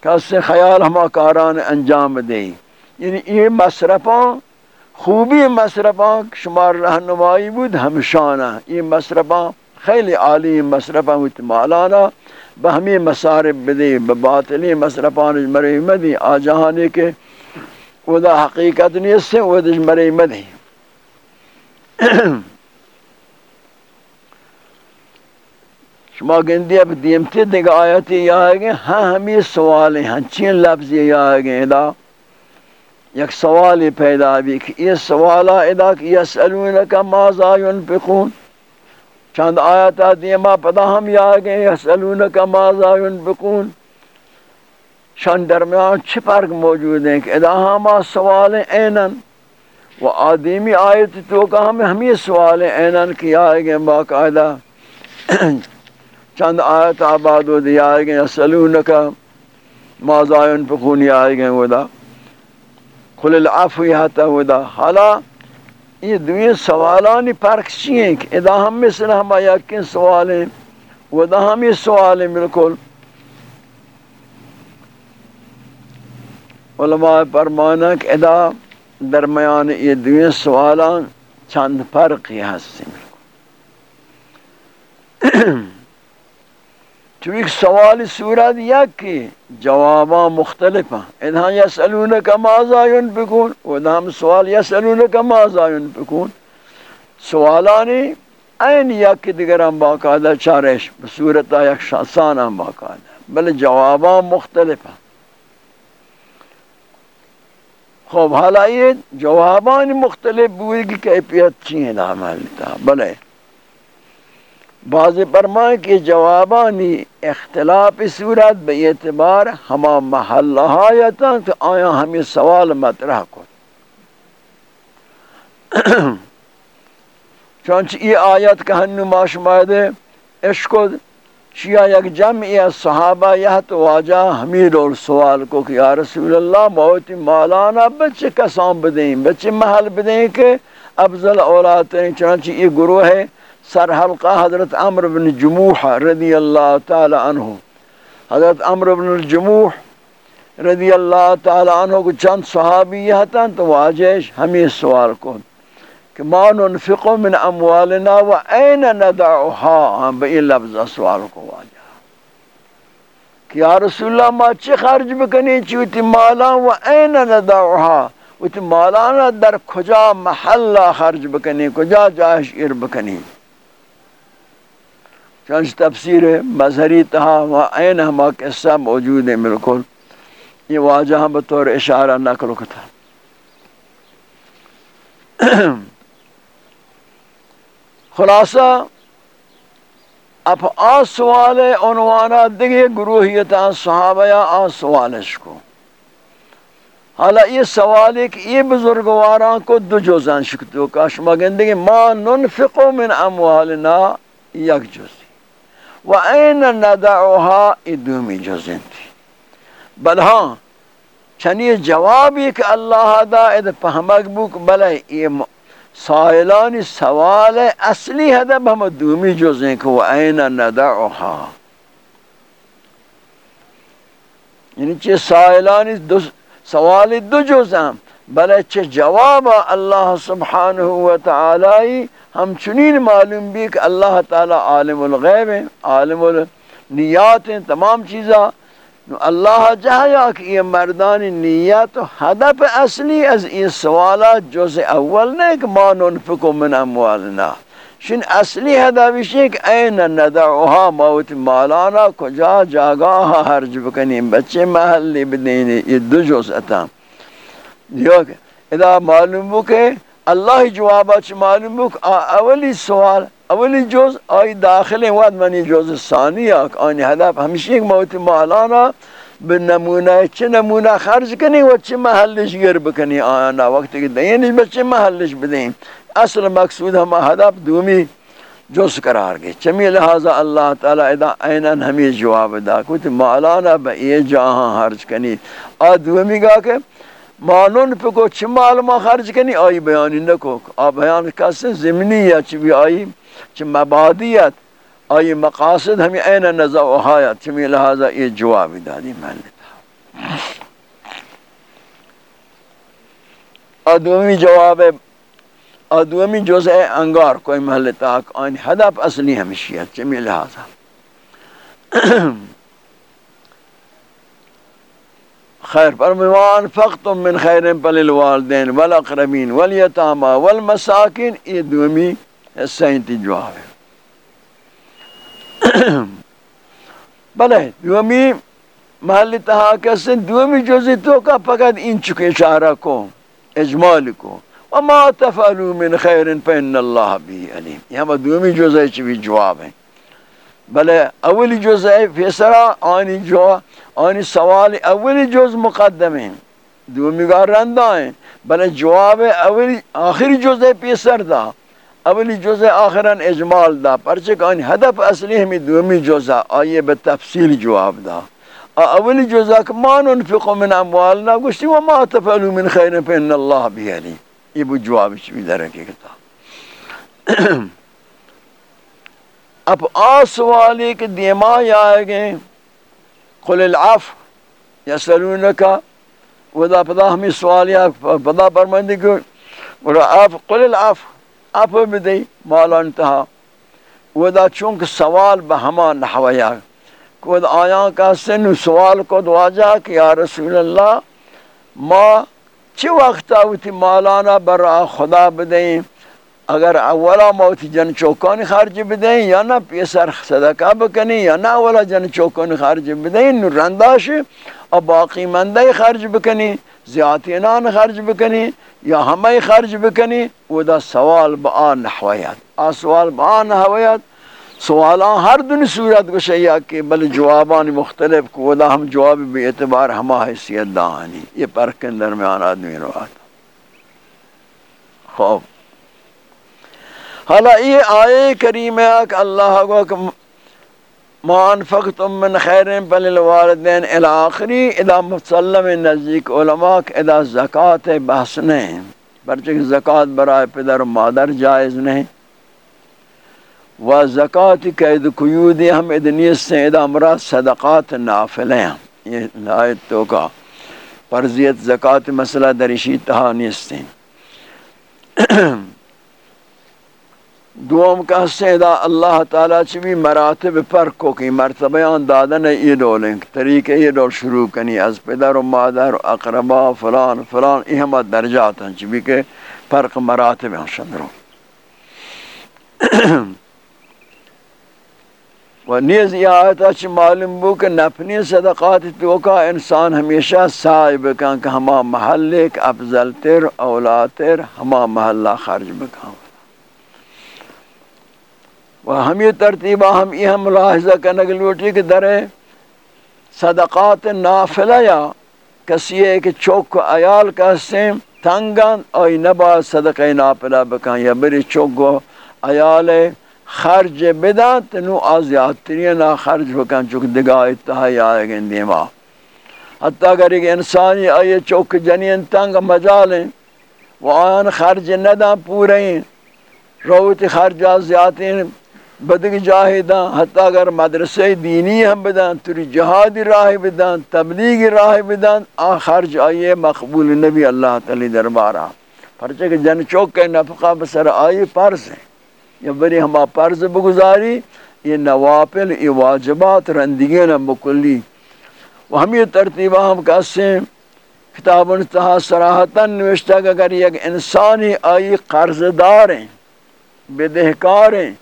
کس خیال ہما کاران انجام دیں۔ یعنی یہ مصرفان، خوبی مصرفان، شمار رہنمائی بود ہمشانہ۔ یہ مصرفان خیلی عالی مصرفہ ہوتی مالانا بہمی مصارف بدی بباطلی مصرفان مری مدی آجہانے کے وہ دا حقیقت نہیں اس سے، وہ دا مری مدی۔ شما گندی اب دیمتی دیگا آیتی یا آگے ہاں ہمیں سوال ہیں، چین لفظی یا آگے دا یک سوالی پیدا بھی، کہ یہ سوالا ادا، کہ یسألونکا مازا ينفقون چند آیات دیما پدا ہم یا گئے، یسألونک ماذا ينفقون۔ شان درمیان چھ فرق موجود ہیں کہ ادا ہما سوال اینن۔ و آدمی آیت تو کہ ہم ہمیں سوال اینن کی آئے گئے باقاعدہ۔ چند آیت آباد و دی آئے گئے، یسألونک ماذا ينفقون یا گئے ودا قل العفو یہتا ودا حالا یہ دوی سوالانی پرکس چیئے کہ ادا ہم میں ہم آیا کن سوال ہیں؟ وہ ادا ہم یہ سوال ہیں بالکل۔ علماء پرمانا کہ ادا درمیان یہ دوی سوالان چند فرقی ہستی بالکل۔ چونکہ سوال صورت یک کی جواباں مختلف ہیں ادھا ہاں یسألونک مازا ینفکون ادھا ہاں ہم سوال یسألونک مازا ینفکون سوالانی این یک دیگر ہم باقاعدہ چارش بصورت یک شاسان ہم باقاعدہ۔ بل جواباں مختلف ہیں خوب حالا یہ جوابان مختلف بوئی کی کیفیت چین عمل تا بلے بعض فرمائے کہ جوابانی اختلاف صورت بے اعتبار ہما محلہایتا تو آیا ہمیں سوال مطرح کو <clears throat> چونچہ یہ آیت کا ہنو ماشمائدے اشکد شیعہ یک جمعی از صحابہ یہ تو واجہ حمید اور سوال کو کہ یا رسول اللہ موتی مالانا بچے کسان بدیں، بچے محل بدیں کہ افضل اولاد ہیں چنانچہ یہ گروہ ہے سر حلقہ حضرت عمر بن جموح رضی اللہ تعالی عنہ حضرت عمر بن الجموح رضی اللہ تعالی عنہ کو چند صحابی یہ تھا تو واجہ ہمیں سوال کو کہ ما ننفق من أموالنا و این ندعوها؟ ہم بئی لفظ سوال کو واجہ کہ رسول اللہ ما چی خرج بکنی چوتی مالا و این ندعوها؟ و تی مالانا در کجا؟ محلہ خرج بکنی کجا جاہش ایر بکنی؟ چانچ تفسیر مظہری تہا و این ہما قصہ موجود ہے ملکل یہ واجہ ہم بطور اشارہ نقل کتا خلاصہ اب آ سوال عنوانا دیگه دیگے گروہیتا صحابہ یا آ سوالش کو حالا یہ سوال ہے کہ یہ بزرگواراں کو دو جوزان شکتو۔ کا شما گندگی ما ننفقو من اموالنا یک جوزی و این ندعوها ادومی جوزن تھی بل ہاں چنی جوابی کہ اللہ دا اد پہمک بوک، بلے یہ سائلان سوال اصلی ہدب ہم دومی جزیں کہ وہ این ندعوها. یعنی چھ سائلان دو سوال دو جزیں بلے چھ جواب اللہ سبحانہ وتعالی ہم چنین معلوم بھی کہ اللہ تعالی عالم الغیب ہیں، عالم النیات ہیں، تمام چیزاں۔ اللہ جہایا کہ یہ مردان نیت و حدف اصلی از این سوالات جز اول نہیں کہ ما ننفقو من اموالنا۔ شن اصلی حدفش ہے کہ این ندعوها موت مالانا، کجا جاگاها حرج بکنیم، بچے محلی بدینی یہ دو جز اتا اذا معلوم ہو کہ اللہ جوابات معلوم ہو اولی سوال اولی جز آئی داخل وقت منی جز ثانی آک آنی هدف ہمیشہ ایک موت مالانا به نمونه چه نمونه خرج کنی و چه محلش گر بکنی آنا وقتی که دینش به چه محلش بدین اصل مقصود ہم هدف دومی جز قرار گئے چمی لہذا اللہ تعالی ادا اینن ہمیں جواب دا کچھ مالانا با یہ جہاں خرج کنی آ گا کہ مالون پکو چه مال ما خرج کنی آی بیانی نکو آ بیان کسی یا چی بی چی چه مبادیت آی مقاصد همی این نزاوهایت چه می لحاظا جواب جوابی دادی من ادومی جواب ادومی جزء انگار کوئی محل تاک آن هدف اصلی ہمشیت چمی لحاظا خير فرموا أنفقتم من خير فللوالدين والأقربين واليتامى والمساكين يدومي دومی جواب ہے بلے محل تحاک سے دومی جزی تو فقط ان چکے اشارہ کو اجمال کو وما تفعلوا من خير فإن الله به عليم. يا ہم دومی جزی جواب؟ ہیں بلے اولی جوزی فیسرا آنی جو، آنی سوال اولی جوز مقدم ہیں۔ دومی گار رندہ ہیں۔ بلے جواب اولی، آخری جوزی پیسر دا۔ اولی جزء آخران اجمال دا۔ پرچہ کہ ہدف اصلی ہمیں دومی جزء آئیے بتفصیل جواب دا۔ اولی جزء کہ ما ننفق من اموالنا، گوشتی وما تفعلو من خیر، فإن اللہ بھی علی یہ بھی جواب چوی در رکھے اب آ سوالی کہ دیما آئے گئے قل العف یسلونکا ودا پدا ہمیں سوالیا پدا پرمندی کو۔ اور آپ قل العف عفو بدئی مالا انتہا۔ ودا چونک سوال بہما نحویا کود آیا کا سن سوال کو دواجا کہ یا رسول اللہ، ما چی وقت آوتی مالانا برا خدا بدیں۔ اگر اولا موت جن چوکانی خرج بدیں یا نہ پیسر صدقہ بکنی، یا نہ اولا جن چوکانی خرج بدیں نو رنداش اور باقی مندے خرج بکنی زیادتینان خرج بکنی، یا ہمیں خرج بکنی وہ دا سوال با نحویات۔ آ سوال با نحویات۔ سوالان ہر دن صورت کو شیعہ کہ بل جوابان مختلف، کو دا ہم جواب بے اعتبار ہما حیثیت دانی یہ پرک کے درمیان آدمی روات خوب۔ حالا یہ آئے کریم ہے کہ اللہ کو ما انفقتم من خیر فللوالدین الاخری ادا مسلم نزدیک علماء ادا زکوٰۃ بحث نہیں۔ پرچہ زکوٰۃ برائے پدر و مادر جائز نہیں۔ و زکوٰۃ قید قیود ہم ادنیس سے ادا مراد صدقات نافل ہیں۔ یہ لائت تو کا فرضیت زکوٰۃ مسئلہ درشی تہانیس سے۔ دوم کا سیدا اللہ تعالیٰ چوی مراتب پر کو کی مرتبہ مرتبیان دادن ای دولیں طریقے ای دول شروع کنی، از پدر و مادر و اقربا فلان فلان ای ہمہ درجات ہیں چوی کہ فرق مراتب ہیں شدروں۔ و نیز یہ آیتا چی معلوم بو کہ نفنی صدقات توکا انسان ہمیشہ سائے بکن کہ ہما محلے افضل تر اولاتر ہما محلہ خرج بکن۔ و ہم یہ ترتیبہ ہم یہ ملاحظہ کرنے کے لوٹی کہ در صدقات نافلہ یا کسی ہے کہ چوک ایال کا سیم تنگان اوی نبا صدقہ نافلہ بکن یا بری چوک ایال خرج بدن تنو آزیاترینا خرج بکن چوک دگاہ اتحای آئے گئن دیما۔ حتی اگر ایک انسانی آئے چوک جنین تنگ مجالیں وہ آن خرج ندن پورے روت خرجات زیادتیں بدگ جاہداں حتی اگر مدرسے دینی ہم بدن تری جہادی راہ بدن تبلیغ راہ بدن آخر جائیے مقبول نبی اللہ تعالی دربارہ۔ پرچہ کہ جن چوک کے نفقہ بسر آئی پرز ہے یا بری ہما پرز بگزاری، یہ نوافل، یہ واجبات رندگی نہ مکلی وہ ہم یہ ترتیبہ ہم کہتے ہیں، کتاب انتہا سراحتاً نوشتہ کہ اگر یک انسانی آئی قرضدار ہیں بدہکار ہیں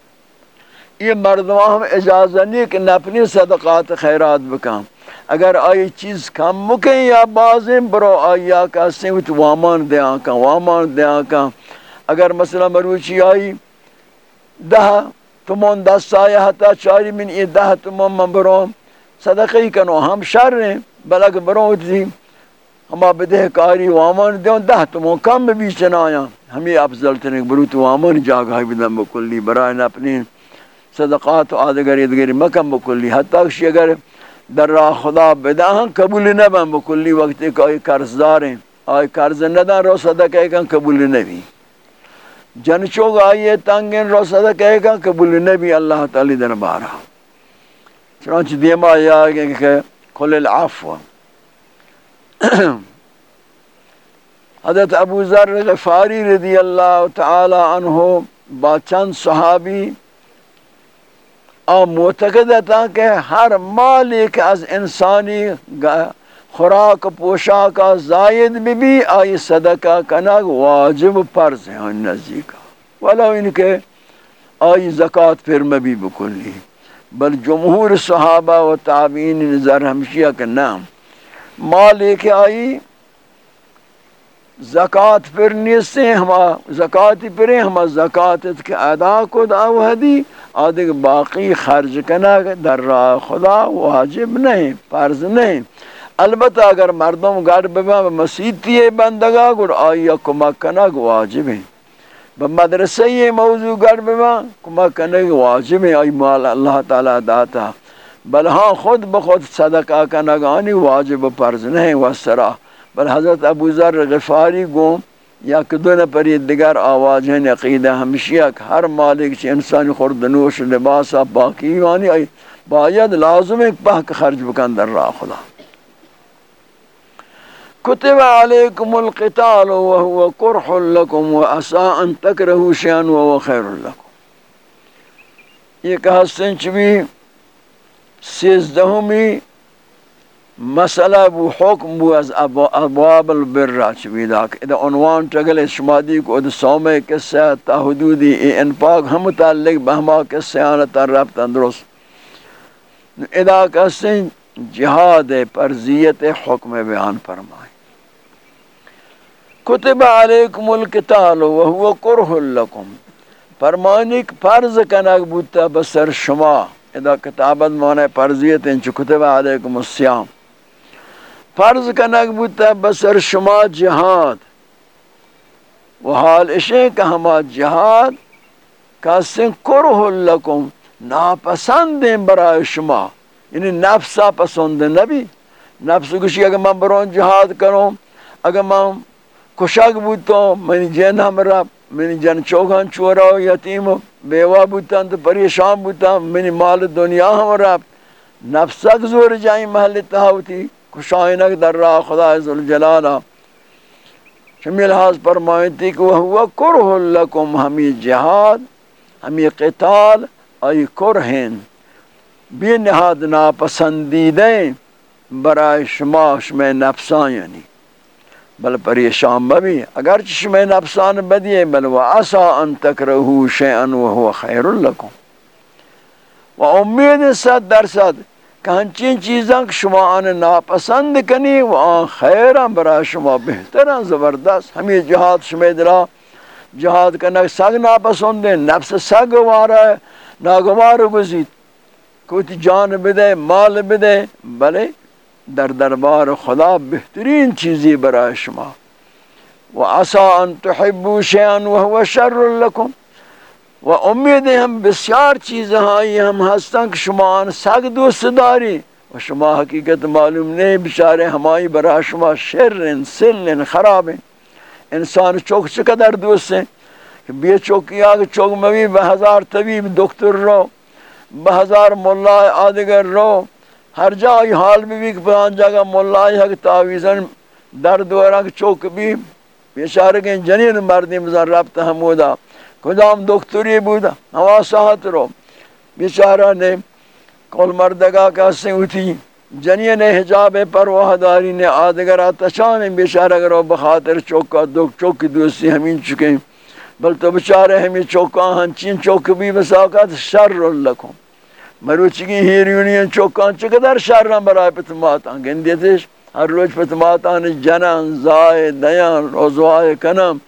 یہ مردمان ہم اجازہ نہیں کہ نپنی صدقات خیرات بکام۔ اگر آئی چیز کم مکیں یا بازیں، برو آئی آکا سنوت وامان دے آکا، وامان دے آکا۔ اگر مثلا مروچی آئی دہ تمون دست آیا حتا چاری من یہ دہ تمون من برو صدقی کنو۔ ہم شر ہیں بلک برو اتنی ہما بدہ کاری وامان دیوں دہ تمون کم بھی چنایا ہمیں افضل تنک برو تو وامان جاگائی بدن بکلی برای اپنی صدقات و آدگر ادگر مکم بکلی. حتی کہ اگر در راہ خدا بداہاں قبول نبن بکلی، وقت کہ آئی قرض داریں آئی قرض ندن رو صدقہ کن قبول نبی. جنچوگ آئیے تنگین رو صدقہ کن قبول نبی اللہ تعالی در بارا چنانچہ دیما آیا کہ قل العفو. حضرت ابو ذر غفاری رضی اللہ تعالی عنہ با چند صحابی اور معتقد تھا کہ ہر مال ایک از انسانی خوراک، پوشاک زائد بھی بھی، آئی صدقہ کنگ واجب فرض ہے ان نزدیک۔ ولو ان کے آئی زکوٰۃ پھر میں بھی بکلی بل جمہور صحابہ و تابعین نظر ہمشیہ کے نام۔ مال ایک آئی زکوٰۃ پر نیستے ہما زکوٰۃ پریں ہما زکوٰۃ کے ادا کو دعو حدی، آدھے باقی خرج کنا در راہ خدا واجب نہیں، فرض نہیں۔ البتہ اگر مردم گھر ببا مسیحی بندگا گر آیا کمک کنا واجب ہے۔ بمدرسہ یہ موضوع گھر ببا کمک کنا واجب ہے، آئی مال اللہ تعالی داتا۔ بل ہاں خود بخود صدقہ کنگانی واجب فرض نہیں، وسرا۔ بل حضرت ابو ذر غفاری گوم یا کدو پر یہ دیگر آواز ہیں، عقیدہ ہمشیہ ہر مالک چی انسانی خورد نوش لباسا باقی یعنی باید لازم ایک پاک خرج بکن در راہ خدا. كتب عليكم القتال وهو كرح لكم وعسى أن تكرهوا شيئا وهو خير لكم یہ کہ حسن چبی سیزدہمی مسئلہ بو حکم بو از ابواب البر چبی دا اذا عنوان چگل شمادی کو اد سومے قصہ تا حدودی ای انفاق ہم متعلق بہما قصہ آنتا رب تندرست اذا کسن جہاد پرزیت حکم بیان فرمائے۔ کتب علیکم القتال وهو کرہ لکم۔ فرمانیک فرض کنک بودتا بسر شما۔ ادا کتابت مانے پرزیت انچو کتب علیکم السیام۔ فرض کنک بودتا بسر شما جہاد۔ و حال اشے کہ ہما جہاد کاسن کرہ لکم ناپسند ہیں برای شما۔ یعنی نفسا پسند نبی۔ نفس گوشی اگر من برون جہاد کروں، اگر من کشک بودتا منی جن ہم رب منی جن چوکان چورا و یتیم و بیوہ بودتا تو پریشان بودتا منی مال دنیا ہم رب۔ نفسک زور جائیں محل تہاوتی کشائنک در راہ خدا عزالجلالہ شمیل حاض فرمائیں تھی کہ وہ کرہ لکم ہمی جہاد، ہمی قتال، ای کرہن۔ بی نہاد ناپسندیدیں برای شما شما نفسان یعنی۔ بل پریشان ببی اگر چشم نفسان بدیے بل و عصا ان تکرہو شیئن و هو خیر لکم۔ و امید صد درصد کہ ہنچین چیزاں شما آن ناپسند کنی و آن خیران برا شما بہتران زبردست ہمیں جہاد شما دلا جہاد کنک سگ ناپسند نفس سگ وارا ہے، ناگوار گزید کوئی جان بدے، مال بدے، بلے در دربار خدا بہترین چیزی برای شما۔ و عصا ان تحبو شیئن و هو شر لکم۔ و امید ہم بسیار چیزیں ہائی ہم ہستن کہ شما سگ دوست داری و شما حقیقت معلوم نہیں بچارے ہمائی برای شما شر سل خراب انسان چوک چقدر دوست ہیں کہ بے چوکی آگے چوک موی بہزار طبیب دکتر رو بہزار ملا آدگر رو ہر جای حال بھی بھی پران جگہ مولائی حق تعویزن در دوران چوک بھی بیشار کے جنین مردی مزار ربط حمودا کدام دکتری بودا؟ ہوا ساہت رو. بیشارہ نے کل مردگا کا کسی ہوتی جنین حجاب پروہ داری نے آدگر آتشان بیشارہ کرو بخاطر چوکا دک چوک دوستی ہمین چکے بل تو بچارے ہمیں چوکا ہنچین چوک بھی بساکت شر لکھوں مروچگی ہیریونین چوکان چقدر شر شرن برای پتماتان؟ گندیتش؟ ہر روز پتماتان جنن زائے دیان روزوائے کنم.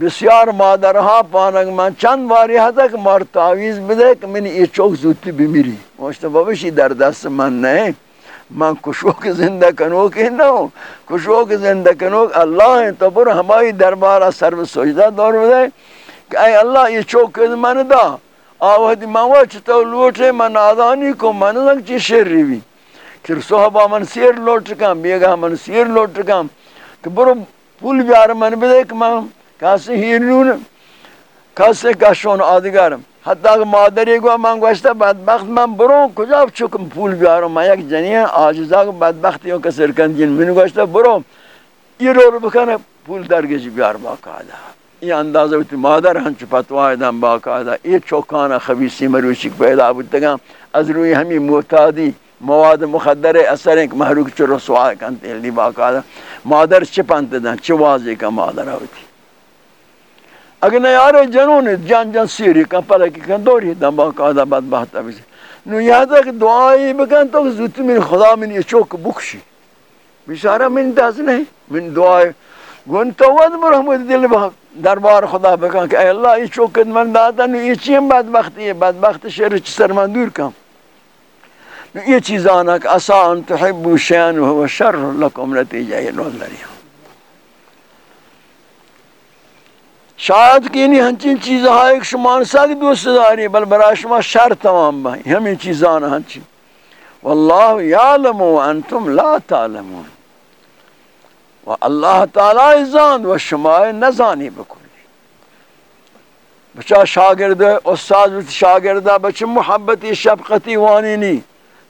بسیار مادرها پانک من چند باری حتا کہ مار تعویز بده کہ من یہ چوک زودتی بمیری. موشتا بابشی در دست من نہیں من کشوک زندہ کنوک ہی نہ کشوک زندہ کنوک اللہ ہے تو پر ہماری دربارہ سرو سجدہ دور بدے کہ اے اللہ یہ چوک من دا. آوہدی مانوا چتا لوٹے من آدانی کو من لگ چی شیر ریوی کہ صحبہ من سیر لوٹ کم بیگا من سیر لوٹ کم کہ برو پول بیار من بدے کہ من کاسے ہیرنون کاسے کشون آدگارم حتی کہ مادری گو من گوشتا بدبخت من برو کجا چکم پول بیارم من یک جنین آجزا بدبختیوں کسر کن جن من گوشتا برو یہ رو رو بکنه پول درگیش بیار باقا دا یہ اندازہ ہوتی مادر ہنچ پتوائی دن باقاعدہ یہ چوکانا خبیصی مروچی پیدا بودتا از روی ہمی معتادی مواد مخدر اثر ایک محروک چو رسوائی کنتے ہیں باقاعدہ مادر چپنت دن چو واضح کا مادر ہوتی اگر نیارے جنون جان جان سیری کن پلکی کن دوری دم با دن باقاعدہ بدبخت ابھی نو یہاں تک دعائی بکن تو زودتی من خدا من یہ چوک بکشی۔ بیشارہ من دست نہیں، من دعائی۔ گون تو ود برحمت دل بخت دربار خدا بکن کہ اے اللہ یہ چوکت من داتا نو یہ چیم بدبختی ہے بدبخت شر چی سر من دور کم نو یہ چیز آنا کہ اسا ان تحبو شیان و شر لکم نتیجہ یہ نوز لریا شاید کہ انہی ہنچین چیز آئے کہ شما ساک دوست داری، بل برای شما شر تمام بھائی ہمیں چیز آنا ہنچین۔ واللہ یعلم و انتم لا تعلمون۔ و اللہ تعالی زان و شما نزانی بکلی۔ بچا شاگرد، استاد شاگردہ بچ محبتی شفقتی وانی نی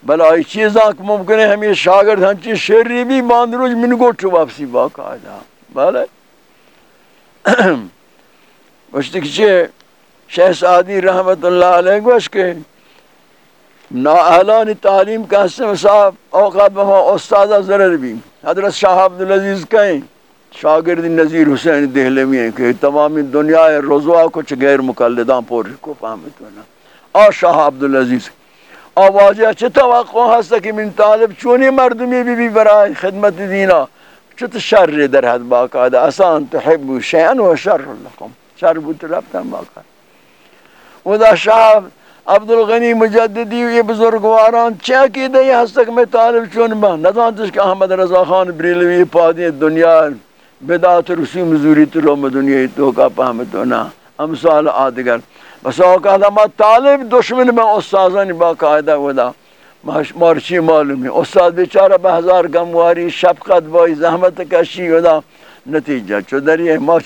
بلا ای چیزاں کہ ممکن ہے ہمیں شاگرد ہنچی شری بھی باندروج من گوٹو واپسی باقاعدہ۔ بلے۔ وشتی کچھے شیخ سعدی رحمت اللہ علیہ گوش کے نا اہلانی تعلیم کا حسن صاحب اوقات بہا استاذہ ضرر بھی۔ حضرت شاہ عبدالعزیز کہیں، شاگرد نظیر حسین دہلوی ہیں کہ تمامی دنیا رضوا کچھ غیر مقلدان پوری کو فهمت ہونا۔ آ شاہ عبدالعزیز آوازی اچھے توقع ہستا کہ من طالب چونی مردمی بھی بھی برای خدمت دینا چھت شر در حد باقاعدہ، اسان تحبو شیئن و شر لکم۔ شر بوت مطلب ربتن باقاعدہ ودا شاہ عبدالغنی مجددی و یہ بزرگواران چاہ کی دئی ہستا کہ میں طالب چون با؟ نظانتش کہ احمد رضا خان بریلوی پادی دنیا بدات رسوم زوری تلوم دنیا تو کا پہمت ہونا. امثال آدگر. بس اوقات ہما طالب دشمن میں استاذان باقاعدہ ودا مارچی معلوم ہے استاد بیچارہ بہزار گمواری، شفقت بائی زحمت کشی ودا نتیجہ چو دریئے ما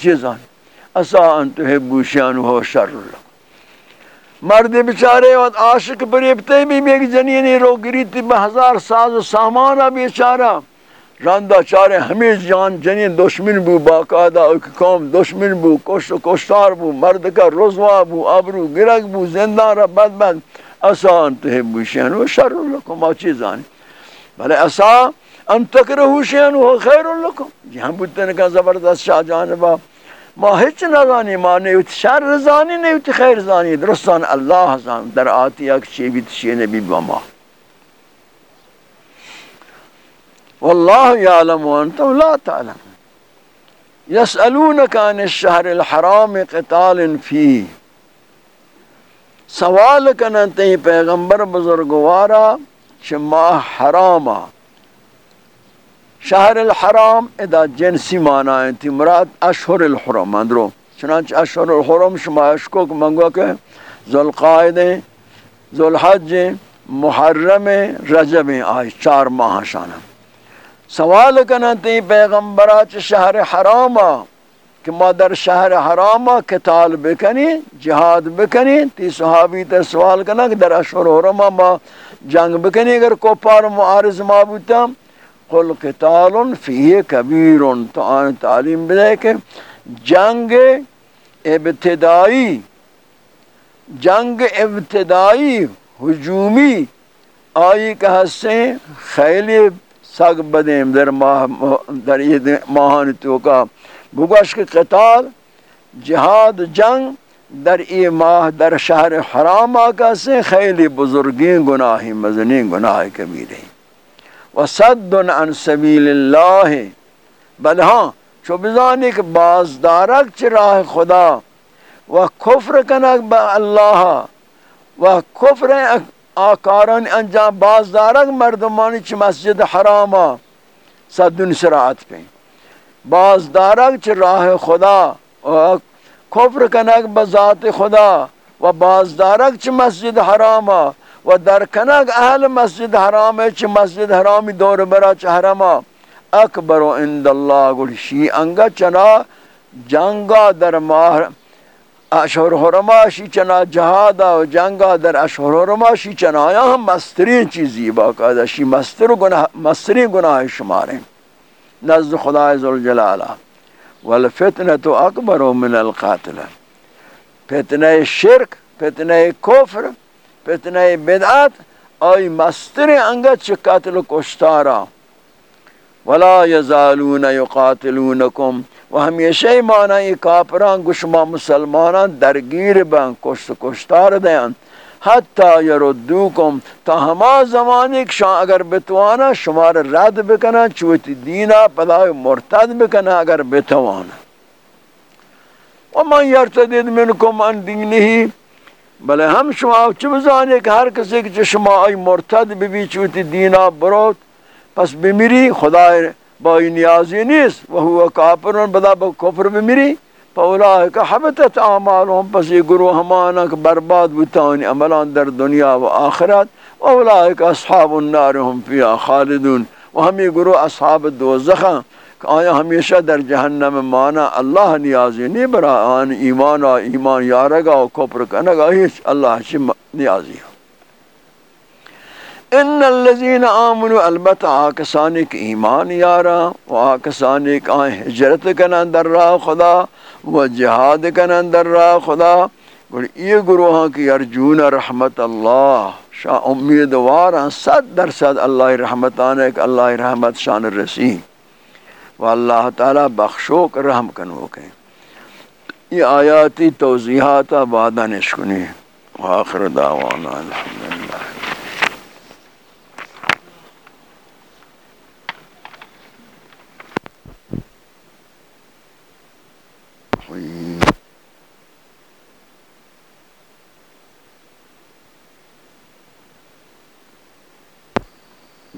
چیزان اسا انتو حبو شیانو ہو شر اللہ مرد بیچارے وقت عاشق بریبتے بھی ایک جنینی رو گری تھی بہزار ساز و سامانہ بیچارہ۔ رندا چارے ہمیں جان جنین دشمن بو، باقاعدہ ایک قوم دشمن بو، کشت و کشتار بو، مرد کا رضوا بو ابرو گرگ بو زندان را بد بد اسا انتحبو شین و شر لکم آ چیزانی۔ بلے اسا ان تکرہو شین و خیر لکم جی ہم بودتے نے کہا زبردست شاہ جانبا۔ ما ہچ نزانی، ما نیوت شر زانی، نیوت خیر زانی. درستان اللہ زان. در آتی اک چیبیت شین بی بما والله يعلم وانتم لا تعلم. يسألونك عن الشهر الحرام قتال فيه سوال کنتے پیغمبر بزرگوارا شما حراما شہر الحرام ادا جنسی معنی ہے تھی مراد اشہر الحرم اندرو چنانچہ اشہر الحرم شما اشکو منگو کہ ذوالقائد ذوالحج، محرم، رجب آئی چار ماہ شانہ. سوال کنا تی پیغمبرا چ شہر حراما کہ ما در شہر حراما قتال بکنی، جہاد بکنی، تی صحابی تے سوال کنا کہ در اشہر حرما ما جنگ بکنی، اگر کوپار معارض ما بوتا قل قتال فیہ کبیر تو آن تعلیم بدے کہ جنگ ابتدائی جنگ ابتدائی ہجومی آئی کہ سے خیلی سگ بدیم در ماہ در یہ ماہان تو کا بگوش کے قتال، جہاد، جنگ در ای ماہ، در شہر حرام آکا سے خیلی بزرگین گناہی مزنین گناہ کبیریں و عن سبیل اللہ۔ بل ہاں چو بزانی کہ باز دارک چی راہ خدا۔ و کفر کنک با اللہ۔ و کفر آکاران انجام باز دارک مردمانی چی مسجد حراما صدن سرعت پہ۔ باز دارک چی راہ خدا۔ کفر کنک بذات خدا۔ و بازدارک چی مسجد حراما و در کنک اہل مسجد حرام چی مسجد حرامی دور برا چی حراما اکبر عند اللہ گوڑ شی انگا چنا جنگا در ماہ اشہر حرما شی چنا جہادا و جنگا در اشہر حرما شی چنا. آیا ہم مسترین چیزی باقاعدہ شی. مستر گناہ مسترین گناہ شماریں نزد خدا ذوالجلالہ والفتنة اکبر من القاتل. فتنہ شرک فتنہ کفر فتنہ بدعات آئی مستر انگا چی قتل کشتارا. ولا یزالون یقاتلونکم، و ہمیشہ معنی کافران، گشما مسلمانان درگیر بن کشت کشتار دیان. حتی یردوکم، تا ہما زمانی شان اگر بتوانا، شمار رد بکنا، چوتی دینا، پدای مرتد بکنا اگر بتوانا. و من یرتدید منکم ان دینہی بلے ہم شما چو بزانی کہ ہر کسی کہ شما آئی مرتد ببی چوتی دینا بروت پس بمیری خدا با نیازی نیست، و هو کافر بدا با کفر بمیری فاولائک حبتت اعمالهم، پس یہ گروہ ہمانا کہ برباد بتانی عملان در دنیا و آخرت، و اولائک اصحاب النار هم فیها خالدون، و ہمی گروہ اصحاب دوزخ کہ آیا ہمیشہ در جہنم مانا اللہ نیازی نہیں برا آن ایمان و ایمان یارگا و کفر کنگا، ہیچ اللہ شم نیازی ان الذين امنوا البتہ آکسانی کی ایمان یارا، و آکسانی کی ہجرت کنن در راہ خدا، و جہاد کنن در راہ خدا۔ اور یہ گروہاں کی ارجون رحمت اللہ، شاہ امیدوار ہیں، صد درصد اللہ رحمت آنے اللہ رحمت شان رسی و اللہ تعالی بخشوک رحم کنو کہ یہ آیاتی توضیحات وعدہ نشکنی آخر دعوانا الحمدللہ Please.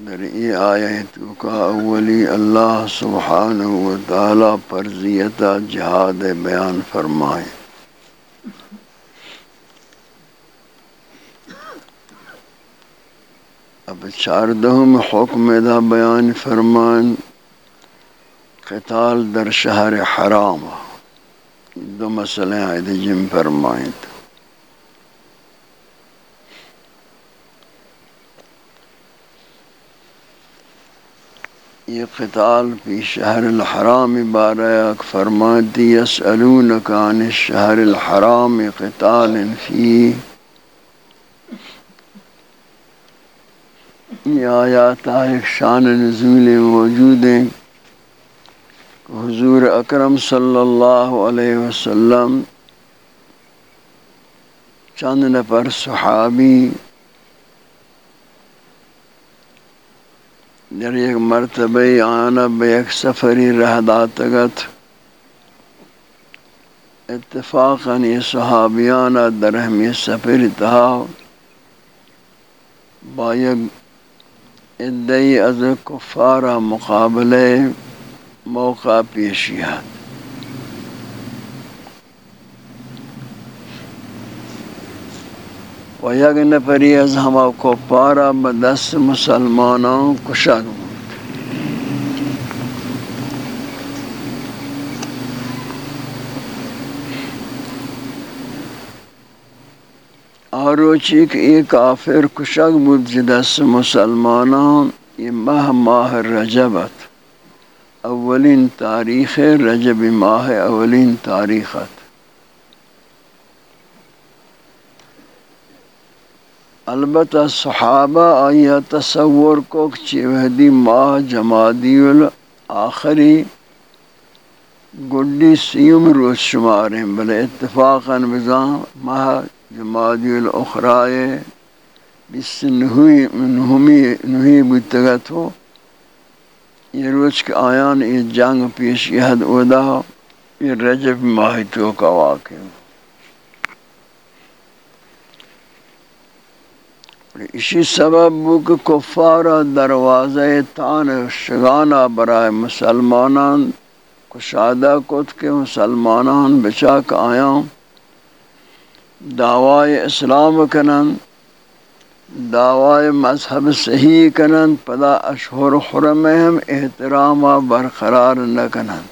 ای آیتو کا اولی اللہ سبحانہ و تعالی پرزیتا جہاد بیان فرمائے۔ اب چاردہم حکم دا بیان فرمان۔ قتال در شہر حرام۔ دو مسئلے آئے جم فرمائیں یہ قتال فی شہر الحرام بارہ فرماتی، یسألونک عن الشہر الحرام قتال فی۔ یہ آیات ایک شان نزول موجود ہیں حضور اکرم صلی اللہ علیہ وسلم چند نفر صحابی در ایک مرتبه آنا به یک سفری ره داتگت اتفاقا یہ صحابیانا در ہمی سفر تھا با یک ادعی از کفار مقابلے موقع پیشیات و یک نفری از ہما کو پارا بدس مسلمانوں کشک بود. آروچی کہ یہ کافر کشک بود جدس مسلمانوں یہ ماہ ماہ رجبت اولین تاریخ رجب ماہ اولین تاریخت البتہ صحابہ آیا تصور کو چیوہدی ماہ جمادی آخری گڈی سیم روز شمار ہیں۔ بلے اتفاقاً بزاں ماہ جمادی الاخرائے بس نہوی بتگت ہو یہ روز کے آیان یہ جنگ پیش یہد ادا یہ رجب ماہ تو کا واقع اسی سبب کہ کفار دروازہ تان شگانہ برائے مسلمانان، کشادہ کت کے مسلمانان بچاک آیا دعوی اسلام کنن دعوی مذہب صحیح کنن، پدا اشہر حرم ہم احترام برقرار نہ کنن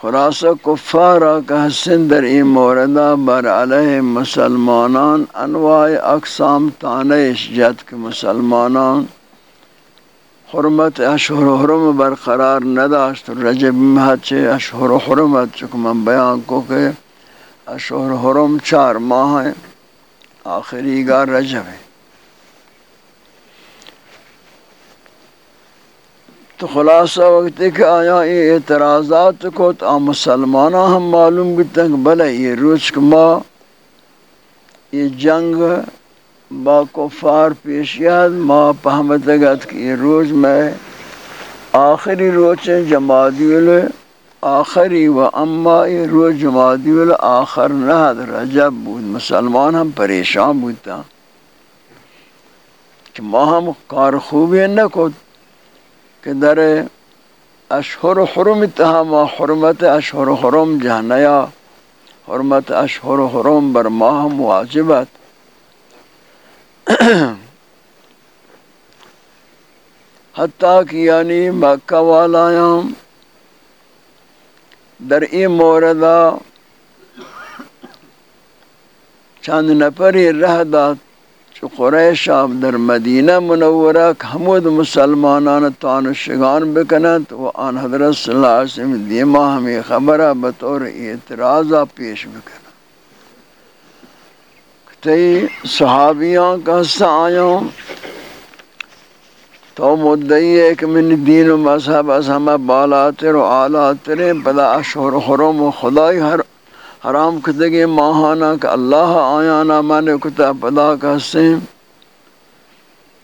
خلاصہ کفارہ کا حسن در این موردہ بر علیہ مسلمانان انواع اقسام تانیش جد کے مسلمانان حرمت اشہر حرم برقرار نداشت، رجب محچ اشہر حرمت چکہ من بیان کو کہ اشہر حرم چار ماہ ہیں، آخری گا رجب ہے۔ تو خلاصہ وقت کہ آیا یہ اعتراضات کو تو مسلمانہ ہم معلوم کہ بلے یہ روز ما، یہ جنگ با کفار پیشیاد ما پہمت گت کہ یہ روز میں آخری روز جمادی آخری و اما یہ روز جمادی آخر نہ رجب بود، مسلمان ہم پریشان بودتا۔ کہ ما ہم کار خوبی نہ کو کہ در اشہر حرم تہام حرمت اشہر حرم جہنیا حرمت اشہر حرم بر ماہم واجبت حتیٰ کہ یعنی مکہ والایاں در این موردہ چند نفری رہ داد چو قریش آب در مدینہ منورہ حمود مسلمانان تانشگان بکنند و آن حضرت صلی اللہ علیہ وسلم دیما ہمیں خبرہ بطور اعتراضہ پیش بکنند۔ تی صحابیاں کا حصہ آیاں تو مدعی ہے کہ من دین و مذہب از ہمیں بالاتر و آلاتر پدا اشہر حرم و خدای ہر حرام کتگی ماہانا کہ اللہ آیانا من کتا پدا کہسیں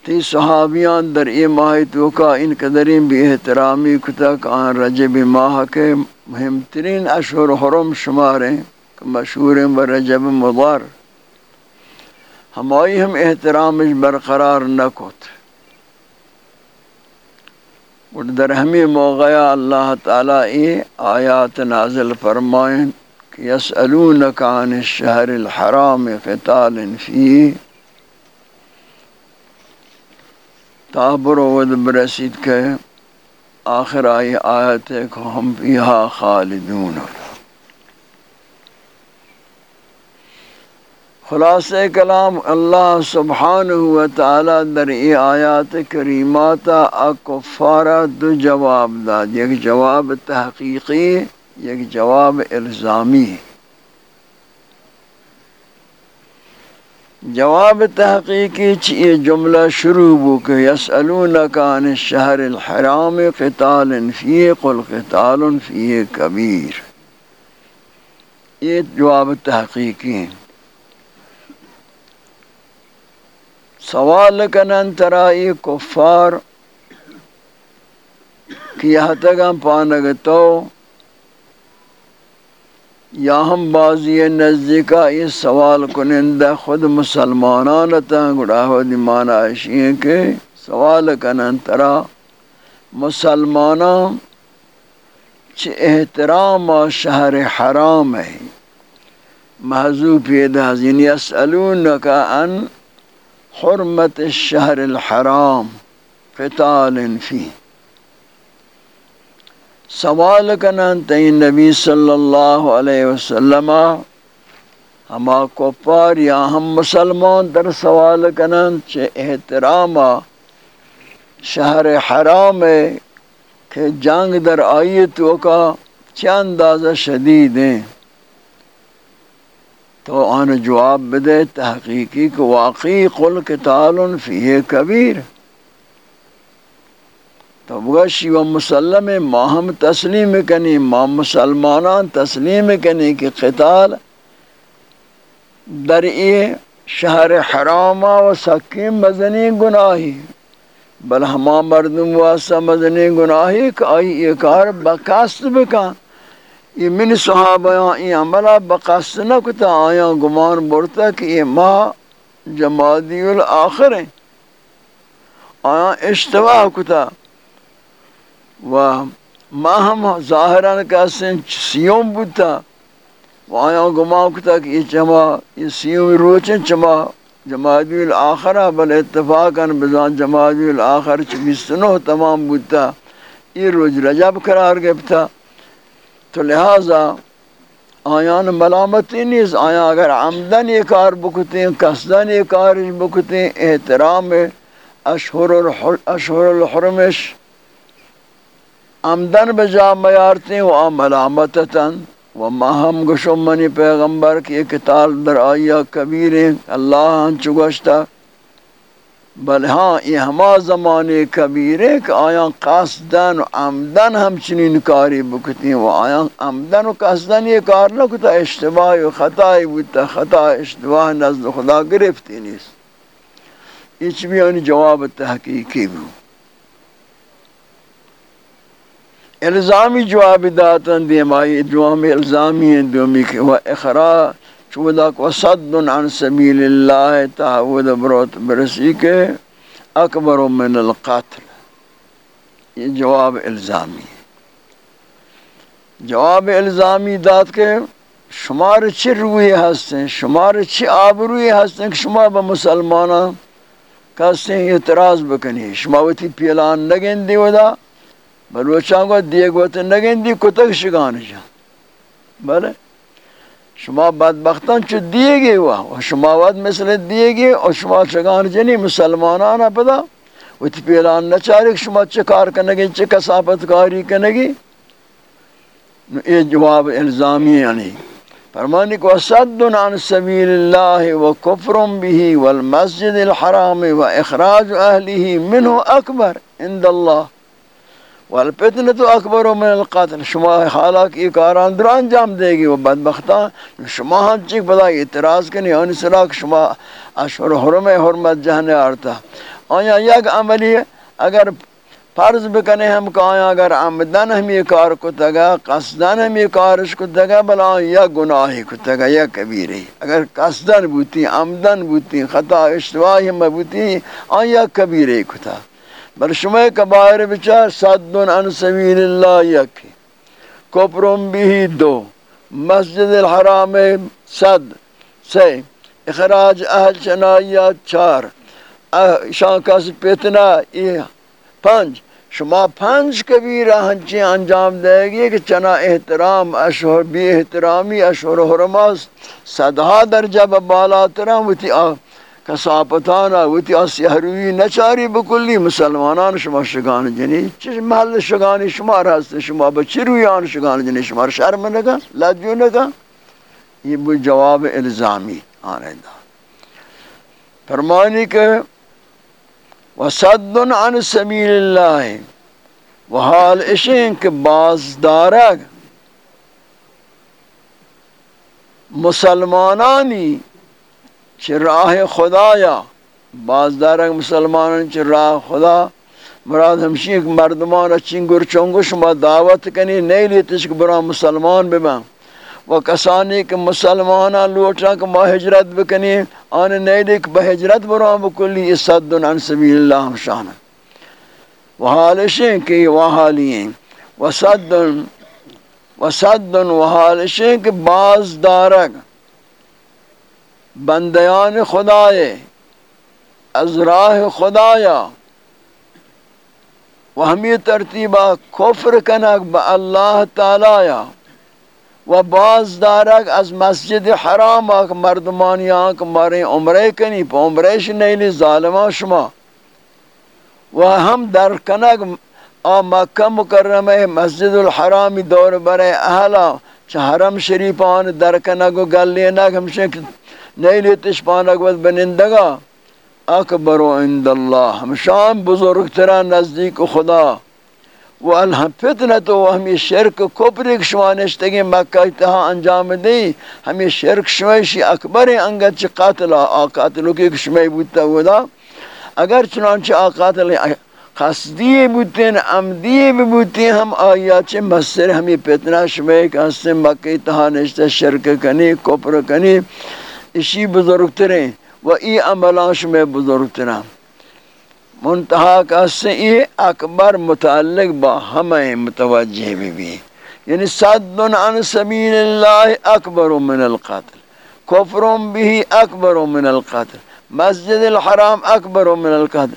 تی صحابیان در ای ماہی توکا ان قدرین بھی احترامی کتا کہ آن رجب ماہ کے مہم ترین اشہر حرم شماریں مشہور و رجب مضار۔ ہمائی ہم احترام برقرار نکوت۔ اور در ہمیں موقع اللہ تعالیٰ ای آیات نازل فرمائیں۔ کہ یسألونک عن الشہر الحرام قتال فی تابر ود برسید کے آخر آئی آیت ہے کہ ہم خالدون. خلاص کلام اللہ سبحانہ و تعالی در ای آیات کریماتا اکفارا دو جواب داد. یک جواب تحقیقی یک جواب الزامی ہے۔ جواب تحقیقی چی جملہ شروع بو کہ یسألونک عن الشہر الحرام قتال فی قل قتال فی کبیر۔ یہ جواب تحقیقی ہیں۔ سوال کنن ترائی کفار کیا تگم پانگتو یا ہم بازی نزدیکا یہ سوال کنندہ خود مسلمانان تا گڑاہو دی مانا اشیئے کہ سوال کنن ترا مسلمانان چھ احترام شہر حرام ہے۔ محضوب یہ دہزین یسألونکا ان حرمت الشہر الحرام قتال فی سوال کنن تین نبی صلی اللہ علیہ وسلم ہما کفار یا ہم مسلمان در سوال کنن چے احترام شہر حرام ہے کہ جنگ در آئیتو کا چند اندازہ شدید ہیں۔ تو آن جواب بدے تحقیقی کہ واقعی قل قتال فیہ کبیر۔ تو و مسلم ماہم تسلیم کنی ما مسلمانان تسلیم کنی کہ قتال در ای شہر حرامہ و سکیم مزنی گناہی، بل ہما مردم واسا مزنی گناہی کہ آئی یہ کار بکاست بکن۔ یہ من صحابہ یہ عملہ بقصد نہ کتا آیا گمان برتا کہ یہ ماہ جمادی الاخر ہیں۔ آیا اشتباہ کتا۔ و ما ہم ظاہران کہتے سیوم بودتا و آیا گمان کتا کہ یہ چما یہ سیوم روچن چما جمادی الاخرہ بل اتفاقا بزان جمادی الاخر چبیستنو تمام بودتا یہ روز رجب قرار گفتا تو لہذا آیان ملامتی نیز، آیا اگر عمدن یہ کار بکتے ہیں قصدن یہ کار بکتے ہیں احترام اشہر الحرمش عمدن بجا میارتے ہیں وہ ملامتتاً و ما ہم گشم منی پیغمبر کی کتال در آیا کبیر اللہ ہن چگوشتا بل ہاں یہ ہما زمانے کبیرے کہ آیا قصدن و عمدن ہم چنین کاری بکتی و آیا عمدن و قصدن یہ کار نہ کتا اشتباہ و خطائی بودتا خطا اشتباہ نزد خدا گرفتی نیست. ایچ بھی آنی جواب تحقیقی بھی الزامی جواب داتا دیم، آئی جواب الزامی ہیں دومی کہ وہ اخراج چودا کو صد عن سبیل اللہ تعود بروت برسی کے اکبر من القتل. یہ جواب الزامی ہے جواب الزامی داد کے شمار چھ روی ہستیں شمار چھ آبروی ہستیں کہ شما با مسلمانہ کہتے ہیں، اعتراض بکنی شما وتی پیلان نگن دی ودا بلوچان کو دیگ وطن نگن دی کتک شگان جا بلے شما بدبختان چو دیے گئے ہوا و شما ود مثل دیے گئے اور شما چگان جنی مسلمانانا پدا و تی پیلان نچاری شما چه کار کنگی چه کسافت کاری کنگی نو یہ جواب الزامی یعنی فرمانی کو صد عن سبیل اللہ و کفر به والمسجد الحرام و اخراج اہلہ منہ اکبر عند اللہ والفتنة تو اکبر من القتل. شما حالات یہ کاران در انجام دے گی، وہ بدبختان شما ہم چک بدا اعتراض کنی آنی سراک شما اشور حرم حرمت جہنے آرتا. آیا یک عملی اگر فرض بکنے ہم کہاں اگر عمدن ہم یہ کار کو تگا قصدن ہم یہ کارش کو تگا بلا یا گناہی کو تگا یا کبیری. اگر قصدن بوتی عمدن بوتی، خطا اشتواہی ہم بوتی، آیا کبیری کو تگا بل شما کبائر بچار صدن عن سبیل اللہ یکی کپرم بھی دو. مسجد الحرام صد. سے اخراج اہل چنائیات چار. شان کس پیتنا، یہ پنج. شما پنج کبیرہ ہنچی انجام دے گی کہ چنا احترام اشہر بی احترامی اشہر حرماس، صدہا درجہ بالا ترام وتی آہ کساپتانا وتی اسیہروی نچاری بکلی مسلمانان شما شگان جنی. چش محل شگانی شما راست شما بچروی آن شگان جنی؟ شما شرم نگا لجو نگا یہ بھی جواب الزامی آنے دا فرمانی کہ وصد عن سبیل اللہ وحال اشین کہ باز دارگ مسلمانانی چھ راہ خدایا باز دارک مسلمان چھ راہ خدا مراد ہمشی ایک مردمان اچھین گر چونگو شما دعوت کنی نہیں لیتش کہ برا مسلمان ببن و کسانی کہ مسلمانا لوٹا کہ ما حجرت بکنی آن نہیں لیک بحجرت برا بکلی، یہ عن سبیل اللہ ہمشانا و حالشیں کہ یہ وحالی و صدن و صدن و حالشیں کہ باز دارک بندیان خدای، از راہ خدایا و ہمی ترتیبہ کفر کنک با اللہ تعالی. و باز دارک از مسجد حرام آک مردمانی آنک مارے عمرے کنی، پا عمرےش نیلی ظالمان شما. و ہم در کنک آ مکہ مکرمہ مسجد الحرام دور برے اہلا چھ حرم شریفان در کنک و گلینک ہمشہ نہیں لیتش پانک ود بنندگا، اکبر عند اللہ ہمشان بزرگ ترا نزدیک خدا، و الہم فتنت و ہمی شرک کپرک شوانشتگی مکہ تہا انجام دی ہمی شرک شویشی اکبر انگت چی قاتلہ آ کی شمی بودتا ہودا۔ اگر چنانچہ آ قاتل قصدی بودتین، عمدی بودتین، ہم آیات چی مصر ہمی فتنہ شمی کہ مکہ تہا نشتا شرک کنی کپر کنی۔ اسی بزرگ تریں و ای عملانش میں بزرگ تریں منتہا کا سے اکبر متعلق با ہمیں متوجہ بھی بھی۔ یعنی صد عن سبیل اللہ اکبر من القتل۔ کفر بھی اکبر من القتل۔ مسجد الحرام اکبر من القتل۔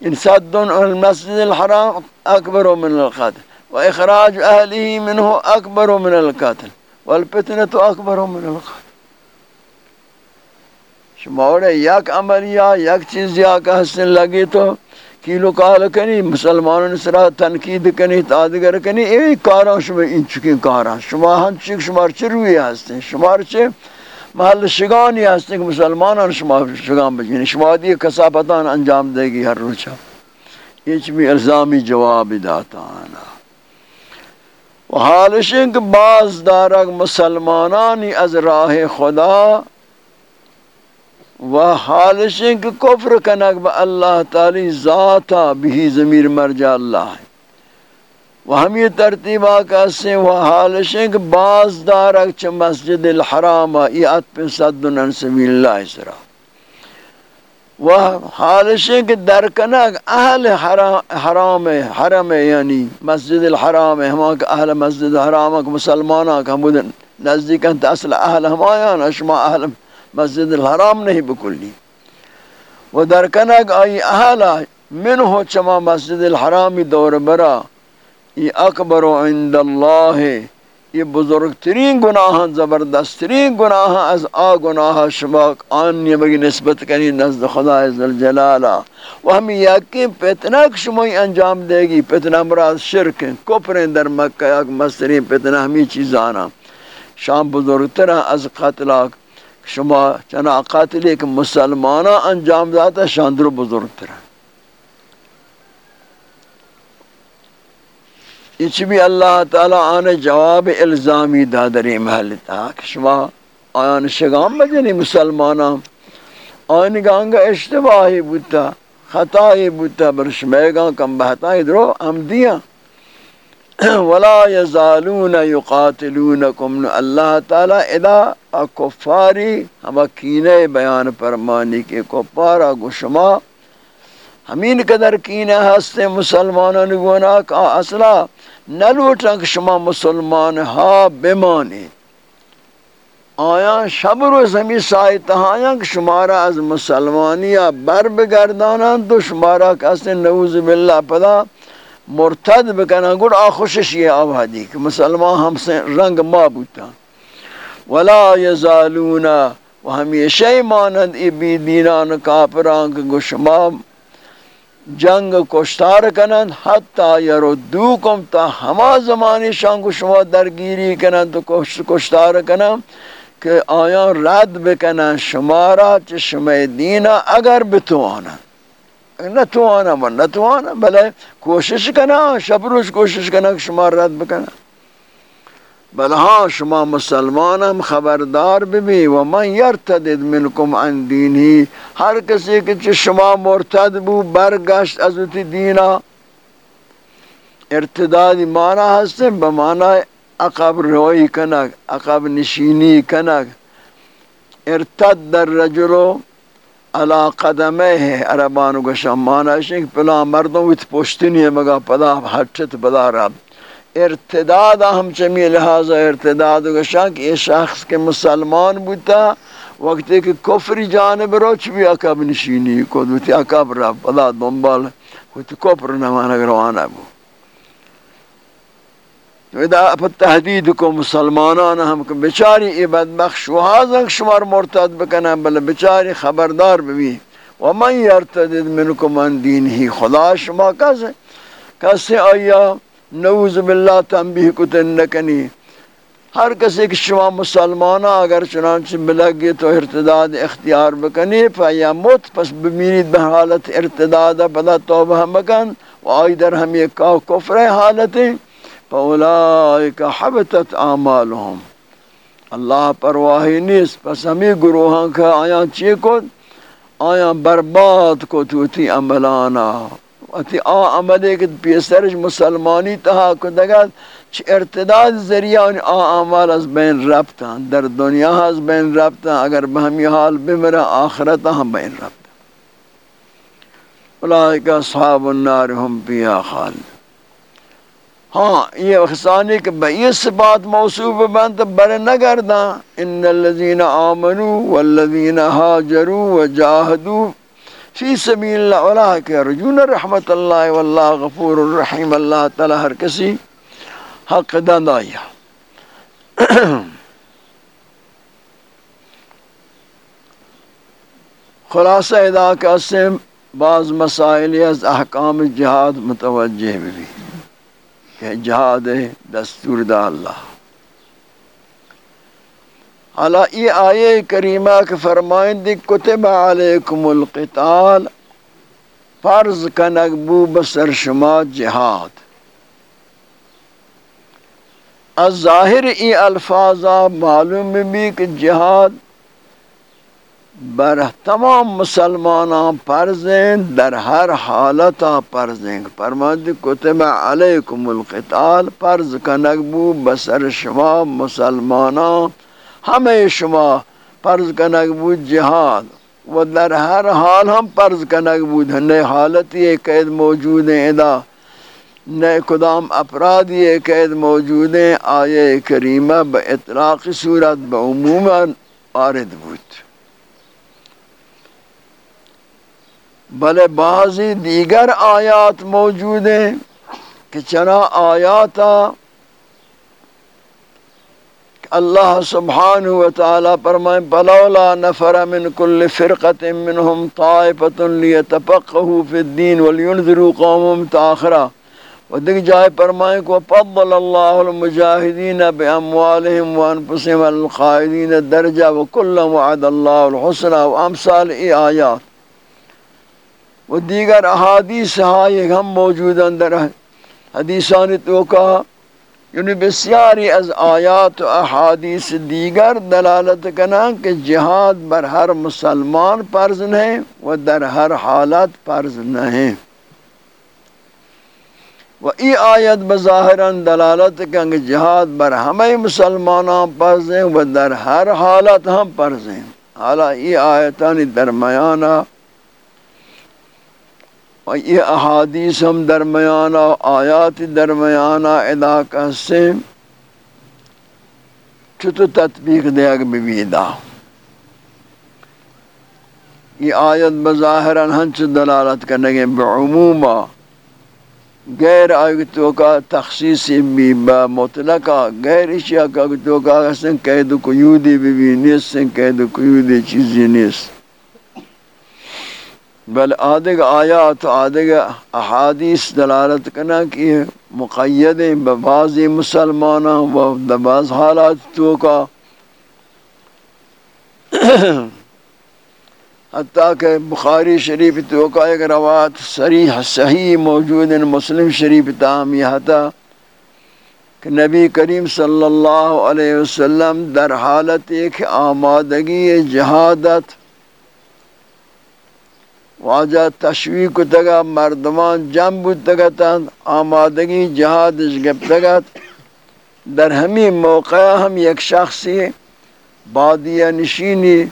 یعنی صد عن المسجد الحرام اکبر من القتل۔ و اخراج اہلی منہ اکبر من القتل۔ والفتنة اکبر من القتل۔ شماور یک عملیہ یک چیز یا کہ حسن لگی تو کیلو کال کنی، مسلمانوں سرا تنقید کنی، تادگر کنی ای کاراں شما این چکی کاراں شما ہن چک شمار چروی ہستیں؟ شمار چے محل شگانی ہستیں کہ مسلمانان شما شگان بجنی یعنی شما دی کسافتان انجام دے گی ہر روچا یہ چمی الزامی جواب داتا آنا و حالشیں کہ باز دارک مسلمانانی از راہ خدا۔ و حالشیں کہ کفر کنک با اللہ تعالی ذاتا بھی ضمیر مرجع اللہ ہے۔ و ہم یہ ترتیب آکا سے و حالشیں کہ باز دارک چھ مسجد الحرام ای ات پہ صدن ان سبیل اللہ سرا۔ و حالشیں کہ درکنک اہل حرام حرم یعنی مسجد الحرام ہما کہ اہل مسجد الحرام مسلمانہ کا مدن نزدیک انت اصل اہل ہمایان اشما اہل ہمایان مسجد الحرام نہیں بکلی۔ و در کنک آئی احالا من ہو چما مسجد الحرامی دور برا۔ ای اکبر عند اللہ۔ یہ بزرگترین گناہ زبردستترین گناہ از آ گناہ شما آن بگی نسبت کنی نزد خدا عزالجلالہ وہ ہم یقین فتنہ شما انجام دے گی، فتنہ مراد شرک، کفر در مکہ، یک مسترین ہمیں چیز آنا۔ شام بزرگتر از قتل شما چنا قاتل ایک مسلمانہ انجام داتا شاندر بزرگتر ہے یہ بھی اللہ تعالی آنے جواب الزامی دادری محل تا کہ شما آیان شگام بجنی مسلمانا آئین گانگا اشتباہی بوتا، خطائی بوتا برشمیگا کم بہتائی درو ہم دیا۔ <clears throat> ولا یزالون یقاتلونکم اللہ تعالی ادا کفاری ہم کینے بیان فرمانی کے کفارا گشما ہمین قدر کینے ہستے مسلمانوں نے گونا کا اصلہ نلوٹا کہ شما مسلمان ہا بمانی آیا شب روز ہمی سائی تہایا کہ شمارا از مسلمانیا بر بگردانا تو شمارا کسی نعوذ باللہ پدا مرتد بکنا گوڑ آخوشش یہ آوادی کہ مسلمان ہم سے رنگ ما بوتا۔ ولا یزالون و ہمیشہ مانند ای دینان کافران کہ گوشما جنگ کشتار کنند، حتی یردوکم تا ہما زمانی شان کو شما درگیری کنند تو کشتار کنند کہ آیا رد بکنند شمارا چه شما دینا اگر بتوانا نہ تو آنا من بلے کوشش کنا شب روز کوشش کنا کہ شما رد بکنا. بل ہاں شما مسلمان ہم خبردار بھی و من یرتدد منکم عن دینی، ہر کسی کے شما مرتد بو، برگشت از تی دینا. ارتداد مانا ہستے بمانا عقب روئی کنک عقب نشینی کنک ارتد در رجلو علا قدمه ہے عربانو گشا مانا ہے کہ پلا مردوں ویت پوشتنی ہے مگا پدا حٹت پدا رب۔ ارتداد ہم چمی لہذا ارتداد گشا کہ یہ شخص کے مسلمان بوتا، وقتی کہ کفری جانب رو چوی اکب نشینی کو دوتی اکب را پدا دنبال کوئی کفر نمانا گروانا بو۔ اذا اپت تحدید کو مسلمانان ہم کہ بچاری ای بدبخش و حاضر شمار مرتد بکنا بل بچاری خبردار بھی ومن یرتدد منکم من دین ہی خدا شما کسے کسے آیا نعوذ باللہ تنبیہ کتن نکنی ہر کسی کہ شما مسلمانہ اگر چنانچہ بلگی تو ارتداد اختیار بکنی فیا موت پس بمینید بحالت ارتداد بدا توبہ مکن و آئی در ہم یہ کفر حالتیں فاولائک حبتت آمالهم اللہ پرواہی نیست، پس ہمیں گروہاں کا آیا چی کو آیا برباد کو توتی عملانا۔ اتی آ عملے کہ پیسرش مسلمانی تہا کو دگا چھ ارتداد ذریعہ ان آ عمال از بین ربتا در دنیا از بین ربتا اگر بہمی حال بمرا آخرتا ہم بین ربتا اولئک اصحاب النار ہم پیا خالد ہاں یہ اخسانی کہ بئی صفات موصوف بند بر نگردہ ان الذین آمنوا والذین حاجروا وجاہدوا فی سبیل اللہ علیہ کہ رجون رحمت اللہ واللہ غفور الرحیم۔ اللہ تعالی ہر کسی حق دند آیا خلاصہ ادا کا سے بعض مسائل از احکام جہاد متوجہ بھی۔ کہ جہاد دستور دا اللہ۔ حالا یہ آیے کریمہ کے فرمائیں دی، کتب علیکم القتال، فرض کنک بو بسر شما جہاد۔ الظاہر ای الفاظا معلوم بھی کہ جہاد بر تمام مسلمانان پرزیں در ہر حالتا پرزیں فرماد کتب علیکم القتال، پرز کنگبو بسر شما مسلمانان۔ ہمیں شما پرز کنگبو جہاد۔ و در ہر حال ہم پرز کنگبو نئے حالت یہ قید موجود ہیں ادا۔ نئے قدام افراد یہ قید موجود ہیں۔ آیے کریمہ با اطلاق صورت با عموما بود۔ بلے بعضی دیگر آیات موجود ہیں کہ چنا آیاتا اللہ سبحانہ وتعالی فرمائے بلولا نفر من كل فرقه منهم طائفه ليتفقهوا في الدين ولينذروا قومهم تاخرا ودک جائے فرمائے کو فضل اللہ المجاہدین باموالهم وانفسهم القائدین درجہ وكل وعد الله الحسنى وامثال ای آیات و دیگر احادیث ہائے ہم موجود اندر حدیثان تو کہا یعنی بسیاری از آیات و احادیث دیگر دلالت کنا کہ جہاد بر ہر مسلمان فرض نہیں و در ہر حالت فرض نہیں۔ و ای آیت بظاہراً دلالت کنا کہ جہاد بر ہمیں مسلمانان فرض ہیں و در ہر حالت ہم فرض ہیں۔ حالا ای آیتانی درمیانہ اور یہ احادیث ہم درمیانہ آیات درمیانہ علاقہ سے چھتو تطبیق دیا کہ یہ آیت بظاہراً ہنچ دلالت کرنے گے بعمومہ غیر آیتوں کا تخصیصی بھی با مطلقہ، غیر اشیاء کا تو کا سن قید قیودی بھی نیس سن قید قیودی چیزی نیس بل آدھگ آیات آدھگ احادیث دلالت کنا کہ مقید ببعض مسلمانہ و بعض حالات تو کا۔ حتیٰ کہ بخاری شریف تو کا ایک روایت صریح صحیح موجود مسلم شریف تام یہ تھا کہ نبی کریم صلی اللہ علیہ وسلم در حالت ایک آمادگی جہادت واجہ تشویق تگا مردمان جنب تگا آمادگی جہاد گپ در ہمی موقع ہم یک شخصی، بادیہ نشینی